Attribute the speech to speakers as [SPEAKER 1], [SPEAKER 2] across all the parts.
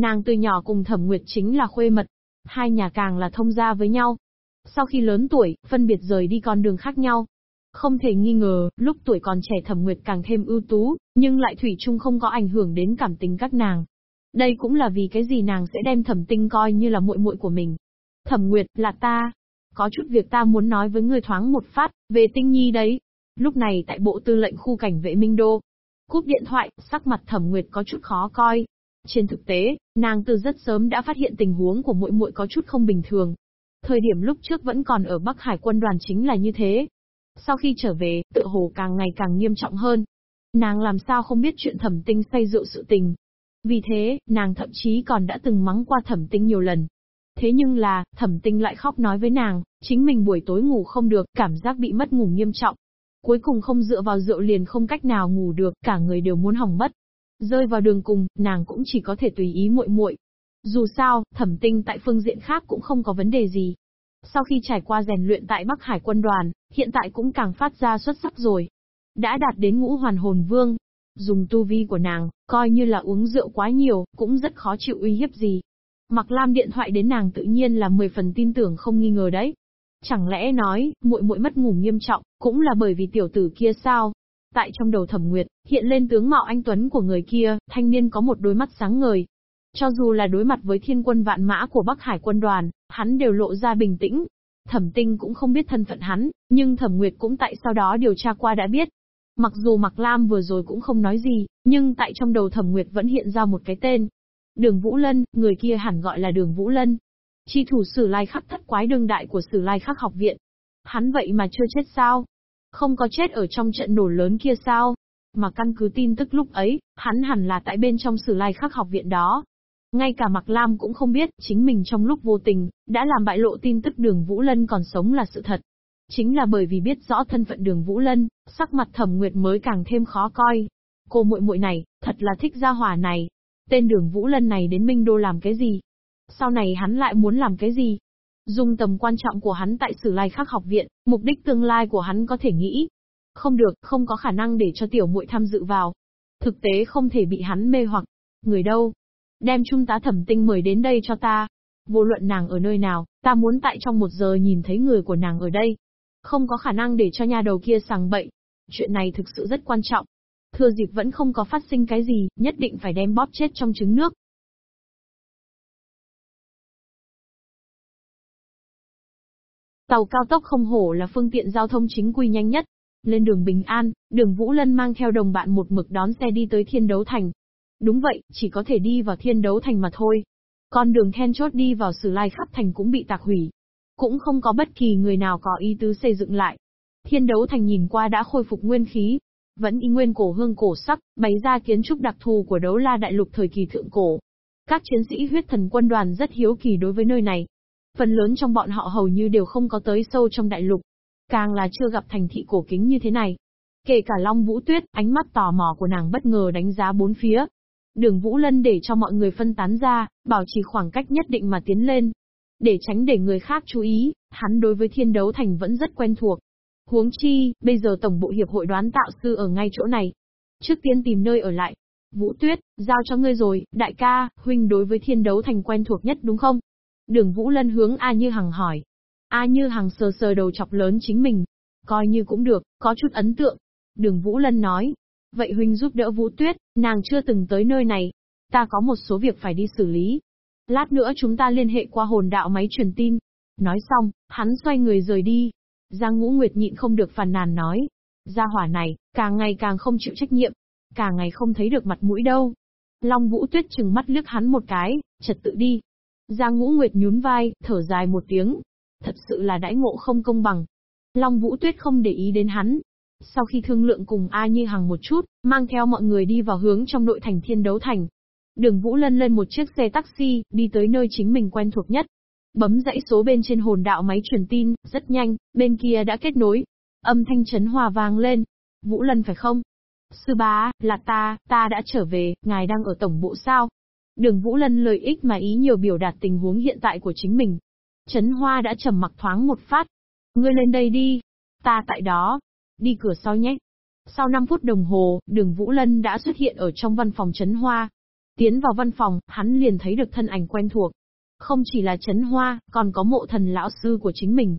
[SPEAKER 1] Nàng từ nhỏ cùng Thẩm Nguyệt chính là khuê mật. Hai nhà càng là thông gia với nhau. Sau khi lớn tuổi, phân biệt rời đi con đường khác nhau. Không thể nghi ngờ, lúc tuổi còn trẻ Thẩm Nguyệt càng thêm ưu tú, nhưng lại thủy chung không có ảnh hưởng đến cảm tình các nàng. Đây cũng là vì cái gì nàng sẽ đem Thẩm Tinh coi như là muội muội của mình. Thẩm Nguyệt, là ta. Có chút việc ta muốn nói với ngươi thoáng một phát, về Tinh Nhi đấy. Lúc này tại bộ tư lệnh khu cảnh vệ Minh Đô, Cúp điện thoại, sắc mặt Thẩm Nguyệt có chút khó coi. Trên thực tế, nàng từ rất sớm đã phát hiện tình huống của muội muội có chút không bình thường. Thời điểm lúc trước vẫn còn ở Bắc Hải quân đoàn chính là như thế. Sau khi trở về, tự hồ càng ngày càng nghiêm trọng hơn. Nàng làm sao không biết chuyện thẩm tinh say rượu sự tình. Vì thế, nàng thậm chí còn đã từng mắng qua thẩm tinh nhiều lần. Thế nhưng là, thẩm tinh lại khóc nói với nàng, chính mình buổi tối ngủ không được, cảm giác bị mất ngủ nghiêm trọng. Cuối cùng không dựa vào rượu liền không cách nào ngủ được, cả người đều muốn hỏng mất. Rơi vào đường cùng, nàng cũng chỉ có thể tùy ý muội muội. Dù sao, thẩm tinh tại phương diện khác cũng không có vấn đề gì. Sau khi trải qua rèn luyện tại Bắc Hải quân đoàn, hiện tại cũng càng phát ra xuất sắc rồi. Đã đạt đến ngũ hoàn hồn vương. Dùng tu vi của nàng, coi như là uống rượu quá nhiều, cũng rất khó chịu uy hiếp gì. Mặc Lam điện thoại đến nàng tự nhiên là 10 phần tin tưởng không nghi ngờ đấy. Chẳng lẽ nói, muội muội mất ngủ nghiêm trọng, cũng là bởi vì tiểu tử kia sao? Tại trong đầu Thẩm Nguyệt, hiện lên tướng mạo anh tuấn của người kia, thanh niên có một đôi mắt sáng ngời. Cho dù là đối mặt với thiên quân vạn mã của Bắc Hải quân đoàn, hắn đều lộ ra bình tĩnh. Thẩm Tinh cũng không biết thân phận hắn, nhưng Thẩm Nguyệt cũng tại sau đó điều tra qua đã biết. Mặc dù Mạc Lam vừa rồi cũng không nói gì, nhưng tại trong đầu Thẩm Nguyệt vẫn hiện ra một cái tên. Đường Vũ Lân, người kia hẳn gọi là Đường Vũ Lân. Chi thủ sử lai khắc thất quái đương đại của sử lai khắc học viện. Hắn vậy mà chưa chết sao? Không có chết ở trong trận nổ lớn kia sao? Mà căn cứ tin tức lúc ấy, hắn hẳn là tại bên trong sử lai khắc học viện đó. Ngay cả Mạc Lam cũng không biết, chính mình trong lúc vô tình, đã làm bại lộ tin tức đường Vũ Lân còn sống là sự thật. Chính là bởi vì biết rõ thân phận đường Vũ Lân, sắc mặt thẩm nguyệt mới càng thêm khó coi. Cô muội muội này, thật là thích gia hỏa này. Tên đường Vũ Lân này đến Minh Đô làm cái gì? Sau này hắn lại muốn làm cái gì? Dung tầm quan trọng của hắn tại Sử Lai Khắc học viện, mục đích tương lai của hắn có thể nghĩ. Không được, không có khả năng để cho tiểu muội tham dự vào. Thực tế không thể bị hắn mê hoặc. Người đâu? Đem trung tá thẩm tinh mời đến đây cho ta. Vô luận nàng ở nơi nào, ta muốn tại trong một giờ nhìn thấy người của nàng ở đây. Không có khả năng để cho nhà đầu kia sàng bậy. Chuyện này thực sự rất quan trọng. Thừa dịp vẫn không có phát sinh cái gì, nhất định phải đem bóp chết trong trứng nước. Tàu cao tốc không hổ là phương tiện giao thông chính quy nhanh nhất. Lên đường Bình An, đường Vũ Lân mang theo đồng bạn một mực đón xe đi tới thiên đấu thành. Đúng vậy, chỉ có thể đi vào thiên đấu thành mà thôi. Con đường then chốt đi vào sử lai khắp thành cũng bị tạc hủy. Cũng không có bất kỳ người nào có ý tứ xây dựng lại. Thiên đấu thành nhìn qua đã khôi phục nguyên khí. Vẫn y nguyên cổ hương cổ sắc, bày ra kiến trúc đặc thù của đấu la đại lục thời kỳ thượng cổ. Các chiến sĩ huyết thần quân đoàn rất hiếu kỳ đối với nơi này, Phần lớn trong bọn họ hầu như đều không có tới sâu trong đại lục. Càng là chưa gặp thành thị cổ kính như thế này. Kể cả Long Vũ Tuyết, ánh mắt tò mò của nàng bất ngờ đánh giá bốn phía. Đường Vũ Lân để cho mọi người phân tán ra, bảo trì khoảng cách nhất định mà tiến lên. Để tránh để người khác chú ý, hắn đối với thiên đấu thành vẫn rất quen thuộc. Huống chi, bây giờ Tổng bộ Hiệp hội đoán tạo sư ở ngay chỗ này. Trước tiên tìm nơi ở lại. Vũ Tuyết, giao cho ngươi rồi, đại ca, huynh đối với thiên đấu thành quen thuộc nhất đúng không? Đường Vũ Lân hướng A Như Hằng hỏi. A Như Hằng sờ sờ đầu chọc lớn chính mình. Coi như cũng được, có chút ấn tượng. Đường Vũ Lân nói. Vậy huynh giúp đỡ Vũ Tuyết, nàng chưa từng tới nơi này. Ta có một số việc phải đi xử lý. Lát nữa chúng ta liên hệ qua hồn đạo máy truyền tin. Nói xong, hắn xoay người rời đi. Giang Ngũ Nguyệt nhịn không được phàn nàn nói. Gia hỏa này, càng ngày càng không chịu trách nhiệm. Càng ngày không thấy được mặt mũi đâu. Long Vũ Tuyết chừng mắt liếc hắn một cái, trật tự đi, Giang Ngũ Nguyệt nhún vai, thở dài một tiếng. Thật sự là đãi ngộ không công bằng. Long Vũ Tuyết không để ý đến hắn. Sau khi thương lượng cùng A Như Hằng một chút, mang theo mọi người đi vào hướng trong nội thành thiên đấu thành. Đường Vũ Lân lên một chiếc xe taxi, đi tới nơi chính mình quen thuộc nhất. Bấm dãy số bên trên hồn đạo máy truyền tin, rất nhanh, bên kia đã kết nối. Âm thanh chấn hòa vang lên. Vũ Lân phải không? Sư bá, là ta, ta đã trở về, ngài đang ở tổng bộ sao? Đường Vũ Lân lợi ích mà ý nhiều biểu đạt tình huống hiện tại của chính mình. Trấn Hoa đã trầm mặc thoáng một phát. Ngươi lên đây đi. Ta tại đó. Đi cửa sau nhé. Sau 5 phút đồng hồ, đường Vũ Lân đã xuất hiện ở trong văn phòng Trấn Hoa. Tiến vào văn phòng, hắn liền thấy được thân ảnh quen thuộc. Không chỉ là Trấn Hoa, còn có mộ thần lão sư của chính mình.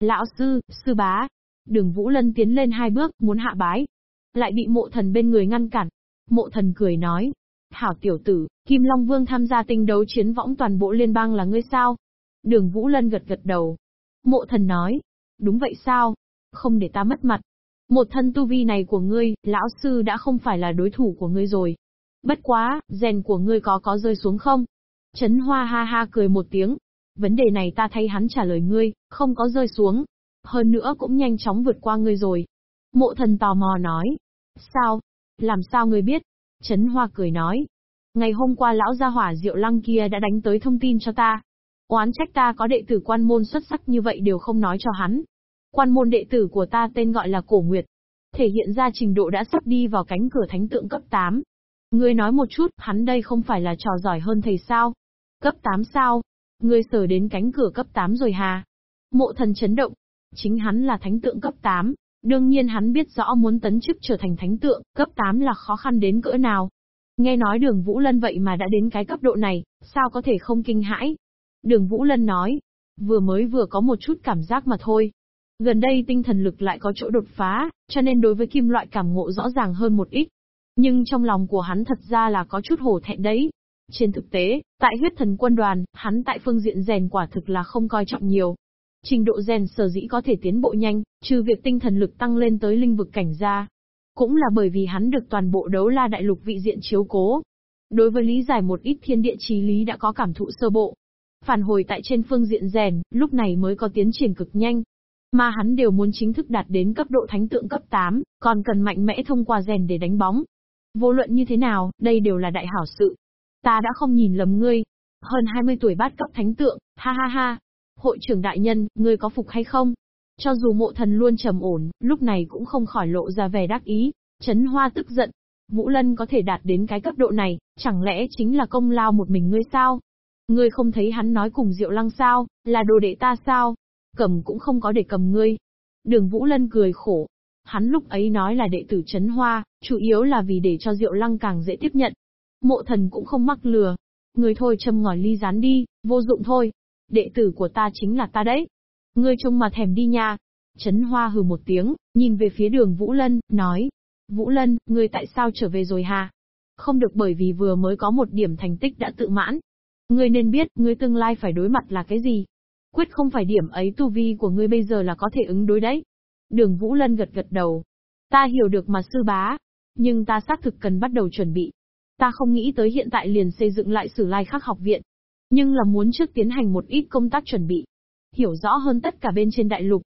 [SPEAKER 1] Lão sư, sư bá. Đường Vũ Lân tiến lên hai bước, muốn hạ bái. Lại bị mộ thần bên người ngăn cản. Mộ thần cười nói. Hảo tiểu tử, Kim Long Vương tham gia tinh đấu chiến võng toàn bộ liên bang là ngươi sao? Đường Vũ Lân gật gật đầu. Mộ thần nói. Đúng vậy sao? Không để ta mất mặt. Một thân tu vi này của ngươi, lão sư đã không phải là đối thủ của ngươi rồi. Bất quá, rèn của ngươi có có rơi xuống không? Trấn Hoa ha ha cười một tiếng. Vấn đề này ta thay hắn trả lời ngươi, không có rơi xuống. Hơn nữa cũng nhanh chóng vượt qua ngươi rồi. Mộ thần tò mò nói. Sao? Làm sao ngươi biết? Trấn Hoa cười nói. Ngày hôm qua lão gia hỏa diệu lăng kia đã đánh tới thông tin cho ta. Oán trách ta có đệ tử quan môn xuất sắc như vậy đều không nói cho hắn. Quan môn đệ tử của ta tên gọi là Cổ Nguyệt. Thể hiện ra trình độ đã sắp đi vào cánh cửa thánh tượng cấp 8. Ngươi nói một chút, hắn đây không phải là trò giỏi hơn thầy sao? Cấp 8 sao? Ngươi sở đến cánh cửa cấp 8 rồi hà? Mộ thần chấn động. Chính hắn là thánh tượng cấp 8. Đương nhiên hắn biết rõ muốn tấn chức trở thành thánh tượng, cấp 8 là khó khăn đến cỡ nào. Nghe nói đường Vũ Lân vậy mà đã đến cái cấp độ này, sao có thể không kinh hãi? Đường Vũ Lân nói, vừa mới vừa có một chút cảm giác mà thôi. Gần đây tinh thần lực lại có chỗ đột phá, cho nên đối với kim loại cảm ngộ rõ ràng hơn một ít. Nhưng trong lòng của hắn thật ra là có chút hổ thẹn đấy. Trên thực tế, tại huyết thần quân đoàn, hắn tại phương diện rèn quả thực là không coi trọng nhiều. Trình độ rèn sở dĩ có thể tiến bộ nhanh, trừ việc tinh thần lực tăng lên tới linh vực cảnh ra. Cũng là bởi vì hắn được toàn bộ đấu la đại lục vị diện chiếu cố. Đối với lý giải một ít thiên địa trí lý đã có cảm thụ sơ bộ. Phản hồi tại trên phương diện rèn, lúc này mới có tiến triển cực nhanh. Mà hắn đều muốn chính thức đạt đến cấp độ thánh tượng cấp 8, còn cần mạnh mẽ thông qua rèn để đánh bóng. Vô luận như thế nào, đây đều là đại hảo sự. Ta đã không nhìn lầm ngươi. Hơn 20 tuổi bát cấp thánh tượng, ha ha ha. Hội trưởng đại nhân, ngươi có phục hay không? Cho dù mộ thần luôn trầm ổn, lúc này cũng không khỏi lộ ra vẻ đắc ý. Trấn Hoa tức giận. Vũ Lân có thể đạt đến cái cấp độ này, chẳng lẽ chính là công lao một mình ngươi sao? Ngươi không thấy hắn nói cùng Diệu Lăng sao, là đồ đệ ta sao? Cầm cũng không có để cầm ngươi. Đường Vũ Lân cười khổ. Hắn lúc ấy nói là đệ tử Trấn Hoa, chủ yếu là vì để cho Diệu Lăng càng dễ tiếp nhận. Mộ thần cũng không mắc lừa. Ngươi thôi châm ngòi ly rán đi, vô dụng thôi. Đệ tử của ta chính là ta đấy. Ngươi trông mà thèm đi nha. Trấn Hoa hừ một tiếng, nhìn về phía đường Vũ Lân, nói. Vũ Lân, ngươi tại sao trở về rồi hà? Không được bởi vì vừa mới có một điểm thành tích đã tự mãn. Ngươi nên biết, ngươi tương lai phải đối mặt là cái gì. Quyết không phải điểm ấy tu vi của ngươi bây giờ là có thể ứng đối đấy. Đường Vũ Lân gật gật đầu. Ta hiểu được mà sư bá. Nhưng ta xác thực cần bắt đầu chuẩn bị. Ta không nghĩ tới hiện tại liền xây dựng lại sử lai khắc học viện. Nhưng là muốn trước tiến hành một ít công tác chuẩn bị hiểu rõ hơn tất cả bên trên đại lục.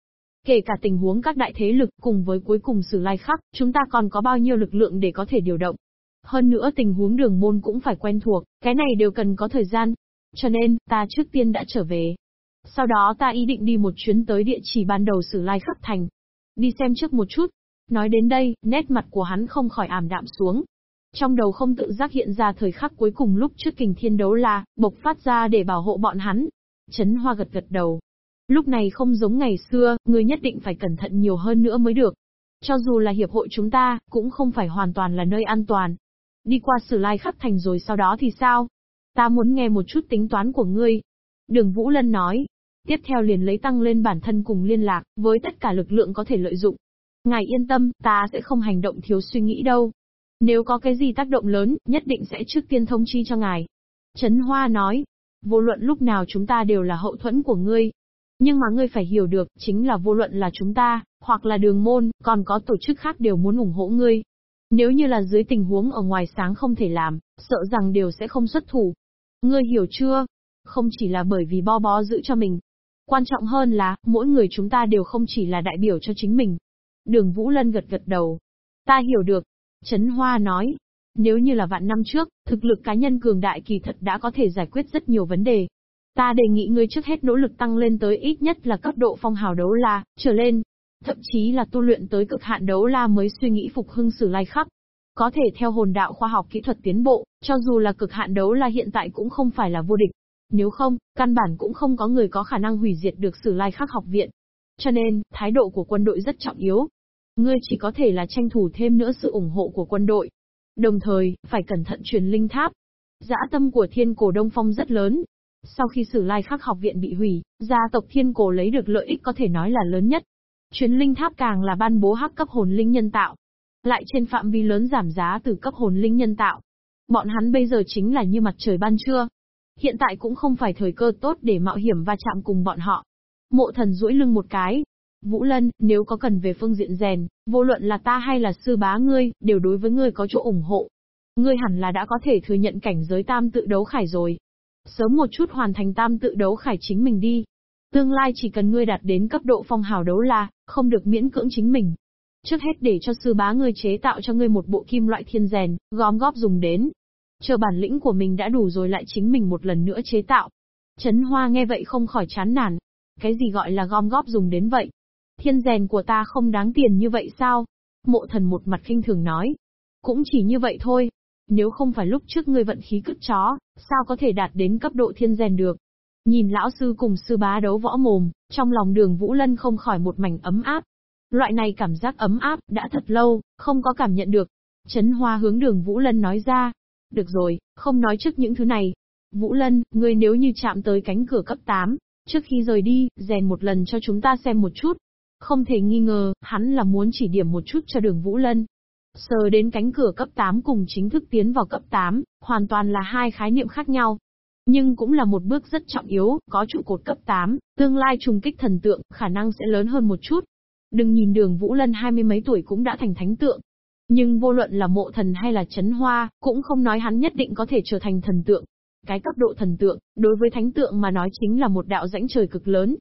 [SPEAKER 1] Kể cả tình huống các đại thế lực cùng với cuối cùng sử lai khắc, chúng ta còn có bao nhiêu lực lượng để có thể điều động. Hơn nữa tình huống đường môn cũng phải quen thuộc, cái này đều cần có thời gian. Cho nên, ta trước tiên đã trở về. Sau đó ta ý định đi một chuyến tới địa chỉ ban đầu sử lai khắc thành. Đi xem trước một chút. Nói đến đây, nét mặt của hắn không khỏi ảm đạm xuống. Trong đầu không tự giác hiện ra thời khắc cuối cùng lúc trước kình thiên đấu la, bộc phát ra để bảo hộ bọn hắn. chấn Hoa gật gật đầu, Lúc này không giống ngày xưa, người nhất định phải cẩn thận nhiều hơn nữa mới được. Cho dù là hiệp hội chúng ta, cũng không phải hoàn toàn là nơi an toàn. Đi qua sử lai khắc thành rồi sau đó thì sao? Ta muốn nghe một chút tính toán của ngươi. Đường Vũ Lân nói. Tiếp theo liền lấy tăng lên bản thân cùng liên lạc, với tất cả lực lượng có thể lợi dụng. Ngài yên tâm, ta sẽ không hành động thiếu suy nghĩ đâu. Nếu có cái gì tác động lớn, nhất định sẽ trước tiên thông chi cho ngài. Trấn Hoa nói, vô luận lúc nào chúng ta đều là hậu thuẫn của ngươi, nhưng mà ngươi phải hiểu được, chính là vô luận là chúng ta, hoặc là đường môn, còn có tổ chức khác đều muốn ủng hộ ngươi. Nếu như là dưới tình huống ở ngoài sáng không thể làm, sợ rằng đều sẽ không xuất thủ. Ngươi hiểu chưa? Không chỉ là bởi vì bo bó giữ cho mình. Quan trọng hơn là, mỗi người chúng ta đều không chỉ là đại biểu cho chính mình. Đường Vũ Lân gật gật đầu. Ta hiểu được. Trấn Hoa nói. Nếu như là vạn năm trước, thực lực cá nhân cường đại kỳ thật đã có thể giải quyết rất nhiều vấn đề. Ta đề nghị ngươi trước hết nỗ lực tăng lên tới ít nhất là cấp độ phong hào đấu la, trở lên. Thậm chí là tu luyện tới cực hạn đấu la mới suy nghĩ phục hưng sử lai khắc. Có thể theo hồn đạo khoa học kỹ thuật tiến bộ, cho dù là cực hạn đấu la hiện tại cũng không phải là vô địch. Nếu không, căn bản cũng không có người có khả năng hủy diệt được sử lai khắc học viện. Cho nên, thái độ của quân đội rất trọng yếu. Ngươi chỉ có thể là tranh thủ thêm nữa sự ủng hộ của quân đội. Đồng thời, phải cẩn thận truyền linh tháp. Dã tâm của thiên cổ Đông Phong rất lớn. Sau khi sử lai khắc học viện bị hủy, gia tộc thiên cổ lấy được lợi ích có thể nói là lớn nhất. Chuyến linh tháp càng là ban bố hắc cấp hồn linh nhân tạo. Lại trên phạm vi lớn giảm giá từ cấp hồn linh nhân tạo. Bọn hắn bây giờ chính là như mặt trời ban trưa. Hiện tại cũng không phải thời cơ tốt để mạo hiểm va chạm cùng bọn họ. Mộ thần duỗi lưng một cái. Vũ Lân, nếu có cần về phương diện rèn, vô luận là ta hay là sư bá ngươi, đều đối với ngươi có chỗ ủng hộ. Ngươi hẳn là đã có thể thừa nhận cảnh giới tam tự đấu khải rồi. Sớm một chút hoàn thành tam tự đấu khải chính mình đi. Tương lai chỉ cần ngươi đạt đến cấp độ phong hào đấu la, không được miễn cưỡng chính mình. Trước hết để cho sư bá ngươi chế tạo cho ngươi một bộ kim loại thiên rèn, gom góp dùng đến. Chờ bản lĩnh của mình đã đủ rồi lại chính mình một lần nữa chế tạo. Trấn Hoa nghe vậy không khỏi chán nản. Cái gì gọi là gom góp dùng đến vậy? Thiên rèn của ta không đáng tiền như vậy sao? Mộ thần một mặt khinh thường nói. Cũng chỉ như vậy thôi. Nếu không phải lúc trước ngươi vận khí cứt chó, sao có thể đạt đến cấp độ thiên rèn được? Nhìn lão sư cùng sư bá đấu võ mồm, trong lòng đường Vũ Lân không khỏi một mảnh ấm áp. Loại này cảm giác ấm áp, đã thật lâu, không có cảm nhận được. Trấn Hoa hướng đường Vũ Lân nói ra. Được rồi, không nói trước những thứ này. Vũ Lân, ngươi nếu như chạm tới cánh cửa cấp 8, trước khi rời đi, rèn một lần cho chúng ta xem một chút. Không thể nghi ngờ, hắn là muốn chỉ điểm một chút cho đường Vũ Lân. Sờ đến cánh cửa cấp 8 cùng chính thức tiến vào cấp 8, hoàn toàn là hai khái niệm khác nhau. Nhưng cũng là một bước rất trọng yếu, có trụ cột cấp 8, tương lai trùng kích thần tượng, khả năng sẽ lớn hơn một chút. Đừng nhìn đường Vũ Lân hai mươi mấy tuổi cũng đã thành thánh tượng. Nhưng vô luận là mộ thần hay là chấn hoa, cũng không nói hắn nhất định có thể trở thành thần tượng. Cái cấp độ thần tượng, đối với thánh tượng mà nói chính là một đạo rãnh trời cực lớn.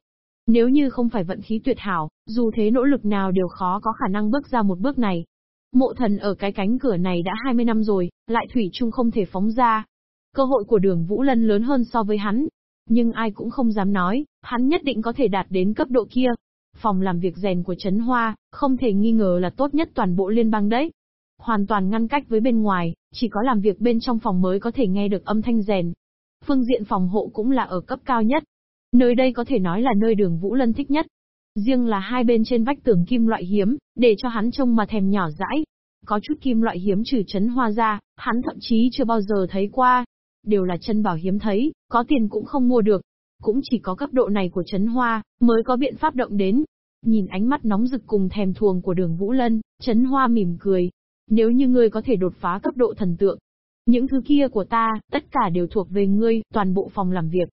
[SPEAKER 1] Nếu như không phải vận khí tuyệt hảo, dù thế nỗ lực nào đều khó có khả năng bước ra một bước này. Mộ thần ở cái cánh cửa này đã 20 năm rồi, lại thủy chung không thể phóng ra. Cơ hội của đường Vũ Lân lớn hơn so với hắn. Nhưng ai cũng không dám nói, hắn nhất định có thể đạt đến cấp độ kia. Phòng làm việc rèn của Trấn Hoa, không thể nghi ngờ là tốt nhất toàn bộ liên bang đấy. Hoàn toàn ngăn cách với bên ngoài, chỉ có làm việc bên trong phòng mới có thể nghe được âm thanh rèn. Phương diện phòng hộ cũng là ở cấp cao nhất. Nơi đây có thể nói là nơi đường Vũ Lân thích nhất. Riêng là hai bên trên vách tường kim loại hiếm, để cho hắn trông mà thèm nhỏ dãi. Có chút kim loại hiếm trừ chấn hoa ra, hắn thậm chí chưa bao giờ thấy qua. Đều là chân bảo hiếm thấy, có tiền cũng không mua được. Cũng chỉ có cấp độ này của chấn hoa, mới có biện pháp động đến. Nhìn ánh mắt nóng rực cùng thèm thuồng của đường Vũ Lân, chấn hoa mỉm cười. Nếu như ngươi có thể đột phá cấp độ thần tượng, những thứ kia của ta, tất cả đều thuộc về ngươi, toàn bộ phòng làm việc.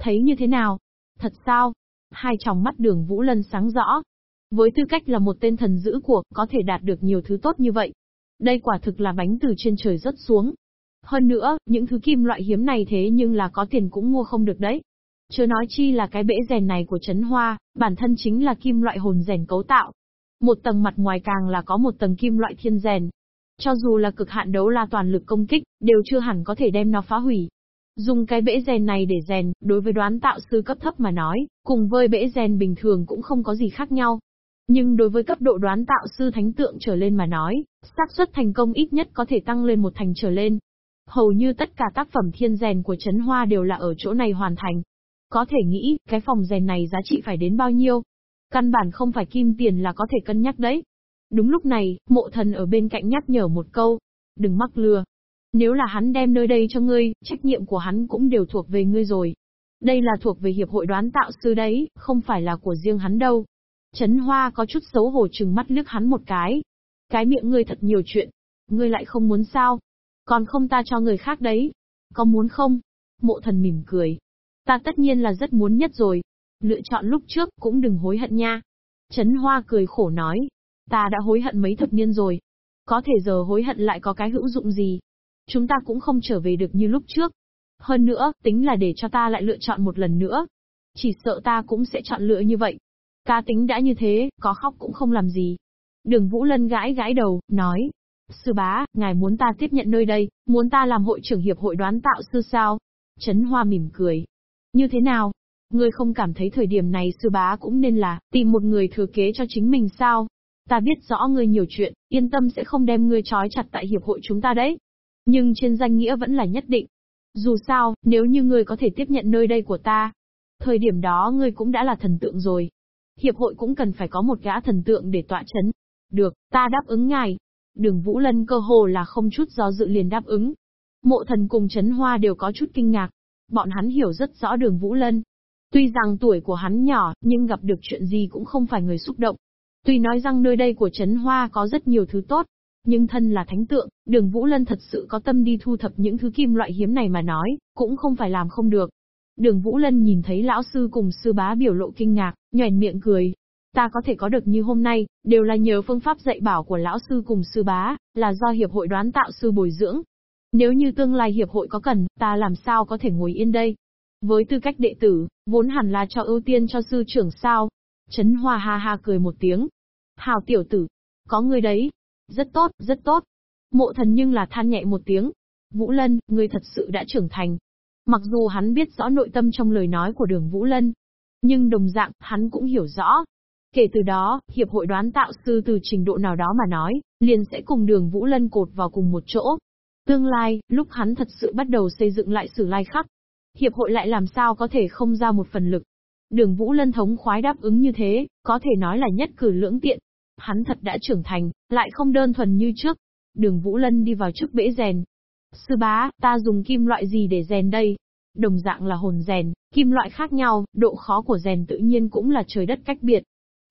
[SPEAKER 1] Thấy như thế nào? Thật sao? Hai tròng mắt đường Vũ Lân sáng rõ. Với tư cách là một tên thần giữ cuộc, có thể đạt được nhiều thứ tốt như vậy. Đây quả thực là bánh từ trên trời rớt xuống. Hơn nữa, những thứ kim loại hiếm này thế nhưng là có tiền cũng mua không được đấy. Chưa nói chi là cái bể rèn này của Trấn Hoa, bản thân chính là kim loại hồn rèn cấu tạo. Một tầng mặt ngoài càng là có một tầng kim loại thiên rèn. Cho dù là cực hạn đấu la toàn lực công kích, đều chưa hẳn có thể đem nó phá hủy. Dùng cái bể rèn này để rèn, đối với đoán tạo sư cấp thấp mà nói, cùng với bể rèn bình thường cũng không có gì khác nhau. Nhưng đối với cấp độ đoán tạo sư thánh tượng trở lên mà nói, xác suất thành công ít nhất có thể tăng lên một thành trở lên. Hầu như tất cả tác phẩm thiên rèn của Trấn Hoa đều là ở chỗ này hoàn thành. Có thể nghĩ, cái phòng rèn này giá trị phải đến bao nhiêu? Căn bản không phải kim tiền là có thể cân nhắc đấy. Đúng lúc này, mộ thần ở bên cạnh nhắc nhở một câu. Đừng mắc lừa, nếu là hắn đem nơi đây cho ngươi, trách nhiệm của hắn cũng đều thuộc về ngươi rồi. Đây là thuộc về hiệp hội đoán tạo sư đấy, không phải là của riêng hắn đâu. Trấn Hoa có chút xấu hổ trừng mắt liếc hắn một cái. Cái miệng ngươi thật nhiều chuyện. Ngươi lại không muốn sao? Còn không ta cho người khác đấy. Có muốn không? Mộ thần mỉm cười. Ta tất nhiên là rất muốn nhất rồi. Lựa chọn lúc trước cũng đừng hối hận nha. Trấn Hoa cười khổ nói. Ta đã hối hận mấy thập niên rồi. Có thể giờ hối hận lại có cái hữu dụng gì chúng ta cũng không trở về được như lúc trước. Hơn nữa, tính là để cho ta lại lựa chọn một lần nữa. Chỉ sợ ta cũng sẽ chọn lựa như vậy. Cá tính đã như thế, có khóc cũng không làm gì. Đường Vũ Lân gãi gãi đầu, nói. Sư bá, ngài muốn ta tiếp nhận nơi đây, muốn ta làm hội trưởng hiệp hội đoán tạo sư sao? Trấn Hoa mỉm cười. Như thế nào? Ngươi không cảm thấy thời điểm này sư bá cũng nên là, tìm một người thừa kế cho chính mình sao? Ta biết rõ ngươi nhiều chuyện, yên tâm sẽ không đem ngươi trói chặt tại hiệp hội chúng ta đấy. Nhưng trên danh nghĩa vẫn là nhất định. Dù sao, nếu như ngươi có thể tiếp nhận nơi đây của ta, thời điểm đó ngươi cũng đã là thần tượng rồi. Hiệp hội cũng cần phải có một gã thần tượng để tọa chấn. Được, ta đáp ứng ngài. Đường Vũ Lân cơ hồ là không chút do dự liền đáp ứng. Mộ thần cùng chấn Hoa đều có chút kinh ngạc. Bọn hắn hiểu rất rõ đường Vũ Lân. Tuy rằng tuổi của hắn nhỏ, nhưng gặp được chuyện gì cũng không phải người xúc động. Tuy nói rằng nơi đây của Trấn Hoa có rất nhiều thứ tốt, nhưng thân là thánh tượng, đường Vũ Lân thật sự có tâm đi thu thập những thứ kim loại hiếm này mà nói, cũng không phải làm không được. Đường Vũ Lân nhìn thấy lão sư cùng sư bá biểu lộ kinh ngạc, nhoẻn miệng cười. Ta có thể có được như hôm nay, đều là nhờ phương pháp dạy bảo của lão sư cùng sư bá, là do hiệp hội đoán tạo sư bồi dưỡng. Nếu như tương lai hiệp hội có cần, ta làm sao có thể ngồi yên đây? Với tư cách đệ tử, vốn hẳn là cho ưu tiên cho sư trưởng sao? Trấn Hoa ha ha cười một tiếng. Hào tiểu tử, có người đấy. Rất tốt, rất tốt. Mộ thần nhưng là than nhẹ một tiếng. Vũ Lân, ngươi thật sự đã trưởng thành, Mặc dù hắn biết rõ nội tâm trong lời nói của đường Vũ Lân, nhưng đồng dạng, hắn cũng hiểu rõ. Kể từ đó, Hiệp hội đoán tạo sư từ trình độ nào đó mà nói, liền sẽ cùng đường Vũ Lân cột vào cùng một chỗ. Tương lai, lúc hắn thật sự bắt đầu xây dựng lại sử lai khắc, Hiệp hội lại làm sao có thể không ra một phần lực. Đường Vũ Lân thống khoái đáp ứng như thế, có thể nói là nhất cử lưỡng tiện. Hắn thật đã trưởng thành, lại không đơn thuần như trước. Đường Vũ Lân đi vào trước bể rèn, Sư bá, ta dùng kim loại gì để rèn đây? Đồng dạng là hồn rèn, kim loại khác nhau, độ khó của rèn tự nhiên cũng là trời đất cách biệt.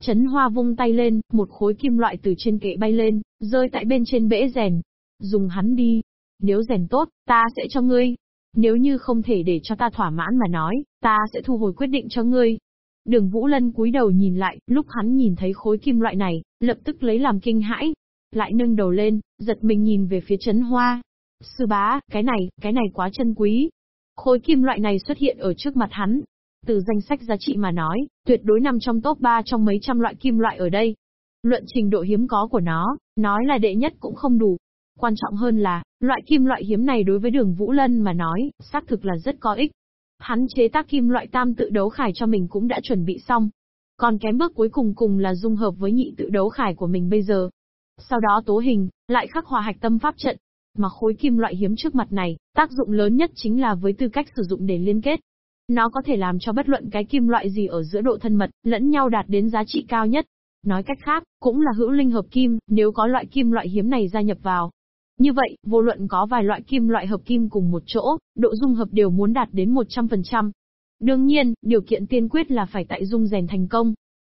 [SPEAKER 1] Trấn Hoa vung tay lên, một khối kim loại từ trên kệ bay lên, rơi tại bên trên bể rèn. Dùng hắn đi. Nếu rèn tốt, ta sẽ cho ngươi. Nếu như không thể để cho ta thỏa mãn mà nói, ta sẽ thu hồi quyết định cho ngươi. Đường Vũ Lân cúi đầu nhìn lại, lúc hắn nhìn thấy khối kim loại này, lập tức lấy làm kinh hãi. Lại nâng đầu lên, giật mình nhìn về phía chấn Hoa. Sư bá, cái này, cái này quá chân quý. Khối kim loại này xuất hiện ở trước mặt hắn. Từ danh sách giá trị mà nói, tuyệt đối nằm trong top 3 trong mấy trăm loại kim loại ở đây. Luận trình độ hiếm có của nó, nói là đệ nhất cũng không đủ. Quan trọng hơn là, loại kim loại hiếm này đối với đường Vũ Lân mà nói, xác thực là rất có ích. Hắn chế tác kim loại tam tự đấu khải cho mình cũng đã chuẩn bị xong. Còn kém bước cuối cùng cùng là dung hợp với nhị tự đấu khải của mình bây giờ. Sau đó tố hình, lại khắc hòa hạch tâm pháp trận, mà khối kim loại hiếm trước mặt này, tác dụng lớn nhất chính là với tư cách sử dụng để liên kết. Nó có thể làm cho bất luận cái kim loại gì ở giữa độ thân mật, lẫn nhau đạt đến giá trị cao nhất. Nói cách khác, cũng là hữu linh hợp kim, nếu có loại kim loại hiếm này gia nhập vào. Như vậy, vô luận có vài loại kim loại hợp kim cùng một chỗ, độ dung hợp đều muốn đạt đến 100%. Đương nhiên, điều kiện tiên quyết là phải tại dung rèn thành công.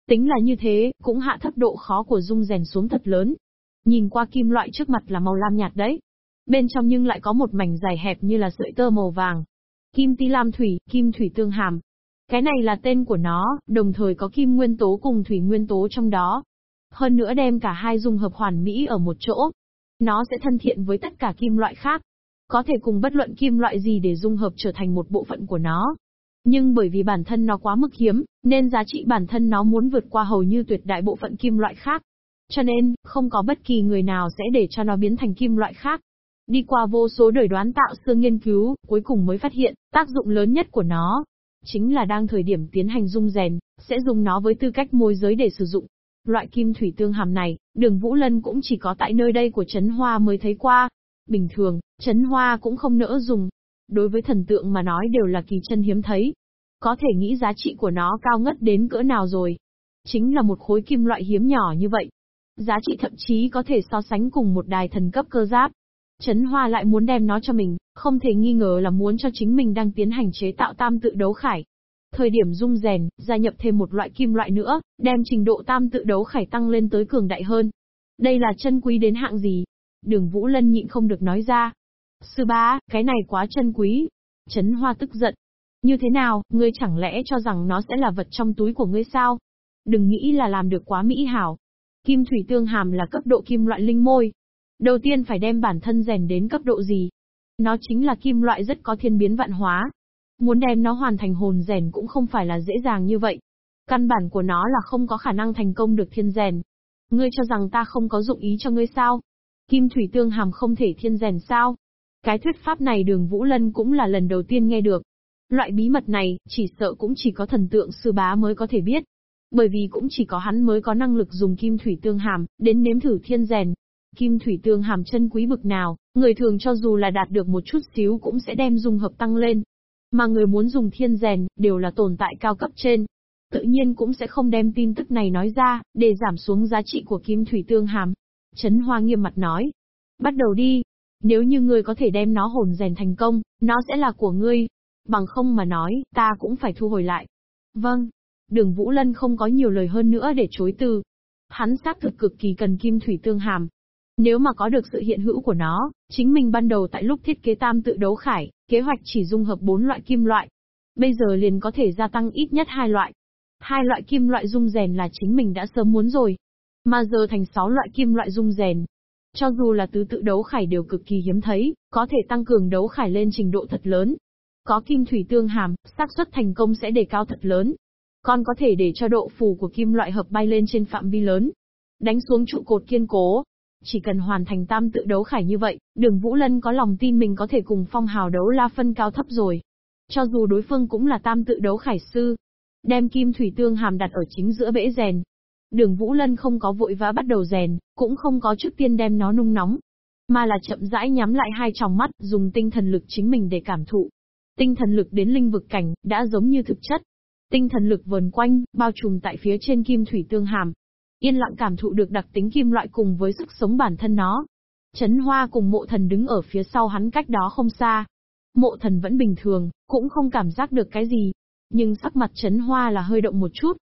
[SPEAKER 1] Tính là như thế, cũng hạ thấp độ khó của dung rèn xuống thật lớn. Nhìn qua kim loại trước mặt là màu lam nhạt đấy, Bên trong nhưng lại có một mảnh dài hẹp như là sợi tơ màu vàng. Kim ti lam thủy, kim thủy tương hàm. Cái này là tên của nó, đồng thời có kim nguyên tố cùng thủy nguyên tố trong đó. Hơn nữa đem cả hai dung hợp hoàn mỹ ở một chỗ. Nó sẽ thân thiện với tất cả kim loại khác. Có thể cùng bất luận kim loại gì để dung hợp trở thành một bộ phận của nó. Nhưng bởi vì bản thân nó quá mức hiếm, nên giá trị bản thân nó muốn vượt qua hầu như tuyệt đại bộ phận kim loại khác. Cho nên, không có bất kỳ người nào sẽ để cho nó biến thành kim loại khác. Đi qua vô số đời đoán tạo xương nghiên cứu, cuối cùng mới phát hiện, tác dụng lớn nhất của nó, chính là đang thời điểm tiến hành dung rèn, sẽ dùng nó với tư cách môi giới để sử dụng. Loại kim thủy tương hàm này, đường Vũ Lân cũng chỉ có tại nơi đây của Trấn Hoa mới thấy qua. Bình thường, Trấn Hoa cũng không nỡ dùng. Đối với thần tượng mà nói đều là kỳ chân hiếm thấy. Có thể nghĩ giá trị của nó cao ngất đến cỡ nào rồi. Chính là một khối kim loại hiếm nhỏ như vậy. Giá trị thậm chí có thể so sánh cùng một đài thần cấp cơ giáp. Trấn Hoa lại muốn đem nó cho mình, không thể nghi ngờ là muốn cho chính mình đang tiến hành chế tạo tam tự đấu khải. Thời điểm dung rèn, gia nhập thêm một loại kim loại nữa, đem trình độ tam tự đấu khải tăng lên tới cường đại hơn. Đây là chân quý đến hạng gì? Đường Vũ Lân nhịn không được nói ra. Sư bá, cái này quá chân quý. Trấn Hoa tức giận. Như thế nào, ngươi chẳng lẽ cho rằng nó sẽ là vật trong túi của ngươi sao? Đừng nghĩ là làm được quá mỹ hảo. Kim thủy tương hàm là cấp độ kim loại linh môi, Đầu tiên phải đem bản thân rèn đến cấp độ gì? Nó chính là kim loại rất có thiên biến vạn hóa. Muốn đem nó hoàn thành hồn rèn cũng không phải là dễ dàng như vậy. Căn bản của nó là không có khả năng thành công được thiên rèn. Ngươi cho rằng ta không có dụng ý cho ngươi sao? Kim thủy tương hàm không thể thiên rèn sao? Cái thuyết pháp này đường Vũ Lân cũng là lần đầu tiên nghe được. Loại bí mật này, chỉ sợ cũng chỉ có thần tượng sư bá mới có thể biết. Bởi vì cũng chỉ có hắn mới có năng lực dùng kim thủy tương hàm, đến nếm thử thiên rèn. Kim thủy tương hàm chân quý bực nào, người thường cho dù là đạt được một chút xíu cũng sẽ đem dung hợp tăng lên. Mà người muốn dùng thiên rèn, đều là tồn tại cao cấp trên. Tự nhiên cũng sẽ không đem tin tức này nói ra, để giảm xuống giá trị của kim thủy tương hàm. Trấn Hoa nghiêm mặt nói. Bắt đầu đi. Nếu như ngươi có thể đem nó hồn rèn thành công, nó sẽ là của ngươi. Bằng không mà nói, ta cũng phải thu hồi lại. Vâng. Đường Vũ Lân không có nhiều lời hơn nữa để chối từ. Hắn xác thực cực kỳ cần kim thủy tương hàm. Nếu mà có được sự hiện hữu của nó, chính mình ban đầu tại lúc thiết kế tam tự đấu khải, kế hoạch chỉ dung hợp bốn loại kim loại. Bây giờ liền có thể gia tăng ít nhất hai loại. Hai loại kim loại dung rèn là chính mình đã sớm muốn rồi. Mà giờ thành sáu loại kim loại dung rèn, cho dù là tứ tự đấu khải đều cực kỳ hiếm thấy, có thể tăng cường đấu khải lên trình độ thật lớn. Có kim thủy tương hàm, xác suất thành công sẽ đề cao thật lớn. Còn có thể để cho độ phù của kim loại hợp bay lên trên phạm vi lớn. Đánh xuống trụ cột kiên cố. Chỉ cần hoàn thành tam tự đấu khải như vậy, đường Vũ Lân có lòng tin mình có thể cùng phong hào đấu la phân cao thấp rồi. Cho dù đối phương cũng là tam tự đấu khải sư. Đem kim thủy tương hàm đặt ở chính giữa bể rèn, Đường Vũ Lân không có vội vã bắt đầu rèn, cũng không có trước tiên đem nó nung nóng, mà là chậm rãi nhắm lại hai tròng mắt, dùng tinh thần lực chính mình để cảm thụ. Tinh thần lực đến linh vực cảnh, đã giống như thực chất. Tinh thần lực vần quanh, bao trùm tại phía trên kim thủy tương hàm. Yên lặng cảm thụ được đặc tính kim loại cùng với sức sống bản thân nó. Trấn Hoa cùng mộ thần đứng ở phía sau hắn cách đó không xa. Mộ thần vẫn bình thường, cũng không cảm giác được cái gì. Nhưng sắc mặt Trấn Hoa là hơi động một chút,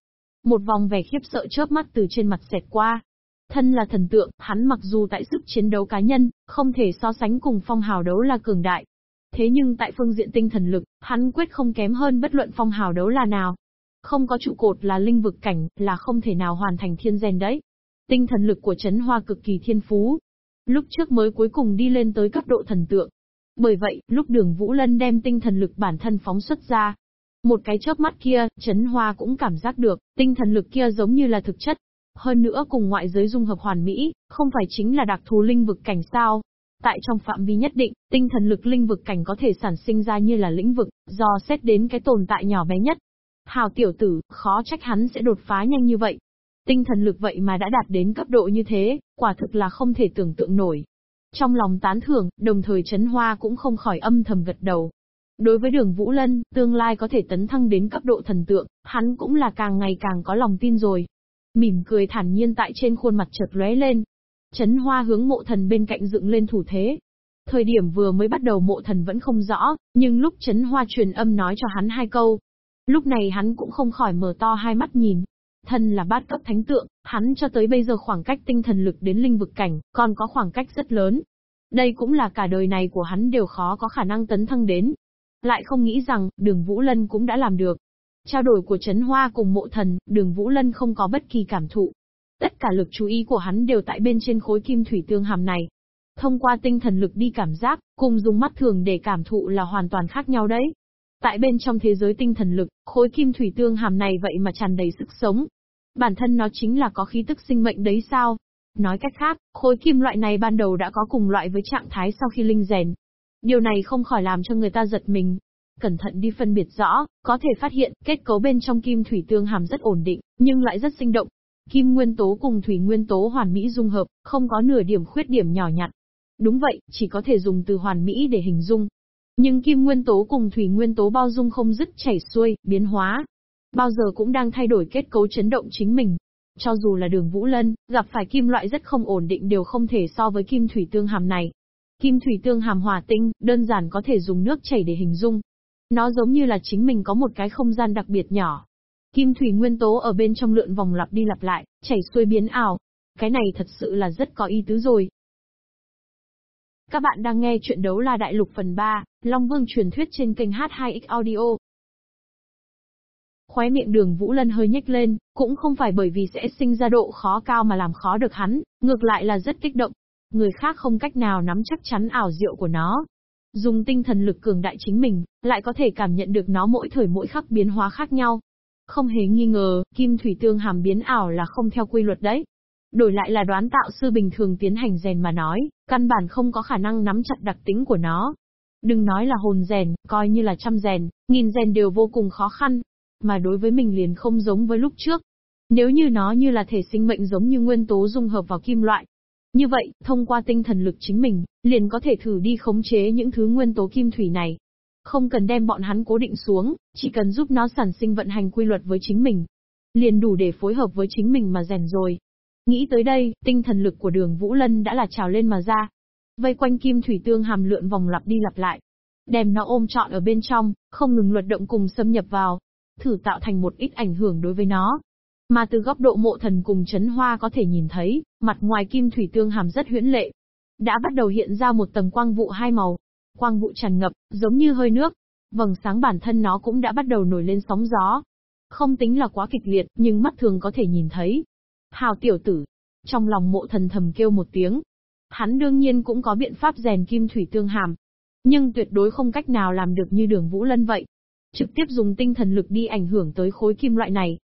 [SPEAKER 1] một vòng vẻ khiếp sợ chớp mắt từ trên mặt xẹt qua. Thân là thần tượng, hắn mặc dù tại sức chiến đấu cá nhân, không thể so sánh cùng phong hào đấu là cường đại. Thế nhưng tại phương diện tinh thần lực, hắn quyết không kém hơn bất luận phong hào đấu là nào. Không có trụ cột là linh vực cảnh, là không thể nào hoàn thành thiên gen đấy. Tinh thần lực của Trấn Hoa cực kỳ thiên phú. Lúc trước mới cuối cùng đi lên tới cấp độ thần tượng. Bởi vậy, lúc đường Vũ Lân đem tinh thần lực bản thân phóng xuất ra, một cái chớp mắt kia, chấn hoa cũng cảm giác được, tinh thần lực kia giống như là thực chất. Hơn nữa cùng ngoại giới dung hợp hoàn mỹ, không phải chính là đặc thù linh vực cảnh sao. Tại trong phạm vi nhất định, tinh thần lực linh vực cảnh có thể sản sinh ra như là lĩnh vực, do xét đến cái tồn tại nhỏ bé nhất. Hào tiểu tử, khó trách hắn sẽ đột phá nhanh như vậy. Tinh thần lực vậy mà đã đạt đến cấp độ như thế, quả thực là không thể tưởng tượng nổi. Trong lòng tán thưởng, đồng thời chấn hoa cũng không khỏi âm thầm gật đầu, Đối với đường Vũ Lân, tương lai có thể tấn thăng đến cấp độ thần tượng, hắn cũng là càng ngày càng có lòng tin rồi. Mỉm cười thản nhiên tại trên khuôn mặt chợt lóe lên. Chấn hoa hướng mộ thần bên cạnh dựng lên thủ thế. Thời điểm vừa mới bắt đầu mộ thần vẫn không rõ, nhưng lúc chấn hoa truyền âm nói cho hắn hai câu. Lúc này hắn cũng không khỏi mở to hai mắt nhìn. Thân là bát cấp thánh tượng, hắn cho tới bây giờ khoảng cách tinh thần lực đến linh vực cảnh, còn có khoảng cách rất lớn. Đây cũng là cả đời này của hắn đều khó có khả năng tấn thăng đến. Lại không nghĩ rằng, đường Vũ Lân cũng đã làm được. Trao đổi của Trấn Hoa cùng mộ thần, đường Vũ Lân không có bất kỳ cảm thụ. Tất cả lực chú ý của hắn đều tại bên trên khối kim thủy tương hàm này. Thông qua tinh thần lực đi cảm giác, cùng dùng mắt thường để cảm thụ là hoàn toàn khác nhau đấy. Tại bên trong thế giới tinh thần lực, khối kim thủy tương hàm này vậy mà tràn đầy sức sống. Bản thân nó chính là có khí tức sinh mệnh đấy sao? Nói cách khác, khối kim loại này ban đầu đã có cùng loại với trạng thái sau khi linh rèn, Điều này không khỏi làm cho người ta giật mình. Cẩn thận đi phân biệt rõ, có thể phát hiện, kết cấu bên trong kim thủy tương hàm rất ổn định, nhưng lại rất sinh động. Kim nguyên tố cùng thủy nguyên tố hoàn mỹ dung hợp, không có nửa điểm khuyết điểm nhỏ nhặt. Đúng vậy, chỉ có thể dùng từ hoàn mỹ để hình dung. Nhưng kim nguyên tố cùng thủy nguyên tố bao dung không dứt chảy xuôi, biến hóa. Bao giờ cũng đang thay đổi kết cấu chấn động chính mình. Cho dù là đường Vũ Lân, gặp phải kim loại rất không ổn định đều không thể so với kim thủy tương hàm này. Kim thủy tương hàm hỏa tinh, đơn giản có thể dùng nước chảy để hình dung. Nó giống như là chính mình có một cái không gian đặc biệt nhỏ. Kim thủy nguyên tố ở bên trong lượn vòng lặp đi lặp lại, chảy xuôi biến ảo. Cái này thật sự là rất có ý tứ rồi. Các bạn đang nghe chuyện đấu la đại lục phần 3, Long Vương truyền thuyết trên kênh H2X Audio. Khóe miệng đường Vũ Lân hơi nhếch lên, cũng không phải bởi vì sẽ sinh ra độ khó cao mà làm khó được hắn, ngược lại là rất kích động. Người khác không cách nào nắm chắc chắn ảo diệu của nó. Dùng tinh thần lực cường đại chính mình, lại có thể cảm nhận được nó mỗi thời mỗi khắc biến hóa khác nhau. Không hề nghi ngờ, kim thủy tương hàm biến ảo là không theo quy luật đấy. Đổi lại là đoán tạo sư bình thường tiến hành rèn mà nói, căn bản không có khả năng nắm chặt đặc tính của nó. Đừng nói là hồn rèn, coi như là trăm rèn, nghìn rèn đều vô cùng khó khăn. Mà đối với mình liền không giống với lúc trước. Nếu như nó như là thể sinh mệnh giống như nguyên tố dung hợp vào kim loại, như vậy, thông qua tinh thần lực chính mình, liền có thể thử đi khống chế những thứ nguyên tố kim thủy này. Không cần đem bọn hắn cố định xuống, chỉ cần giúp nó sản sinh vận hành quy luật với chính mình. Liền đủ để phối hợp với chính mình mà rèn rồi. Nghĩ tới đây, tinh thần lực của đường Vũ Lân đã là trào lên mà ra vây quanh kim thủy tương hàm lượn vòng lặp đi lặp lại. Đem nó ôm trọn ở bên trong, không ngừng luật động cùng xâm nhập vào, thử tạo thành một ít ảnh hưởng đối với nó. Mà từ góc độ mộ thần cùng chấn hoa có thể nhìn thấy, mặt ngoài kim thủy tương hàm rất huyễn lệ. Đã bắt đầu hiện ra một tầng quang vụ hai màu. Quang vụ tràn ngập, giống như hơi nước. Vầng sáng bản thân nó cũng đã bắt đầu nổi lên sóng gió. Không tính là quá kịch liệt, nhưng mắt thường có thể nhìn thấy. Hào tiểu tử. Trong lòng mộ thần thầm kêu một tiếng. Hắn đương nhiên cũng có biện pháp rèn kim thủy tương hàm. Nhưng tuyệt đối không cách nào làm được như đường Vũ Lân vậy. Trực tiếp dùng tinh thần lực đi ảnh hưởng tới khối kim loại này.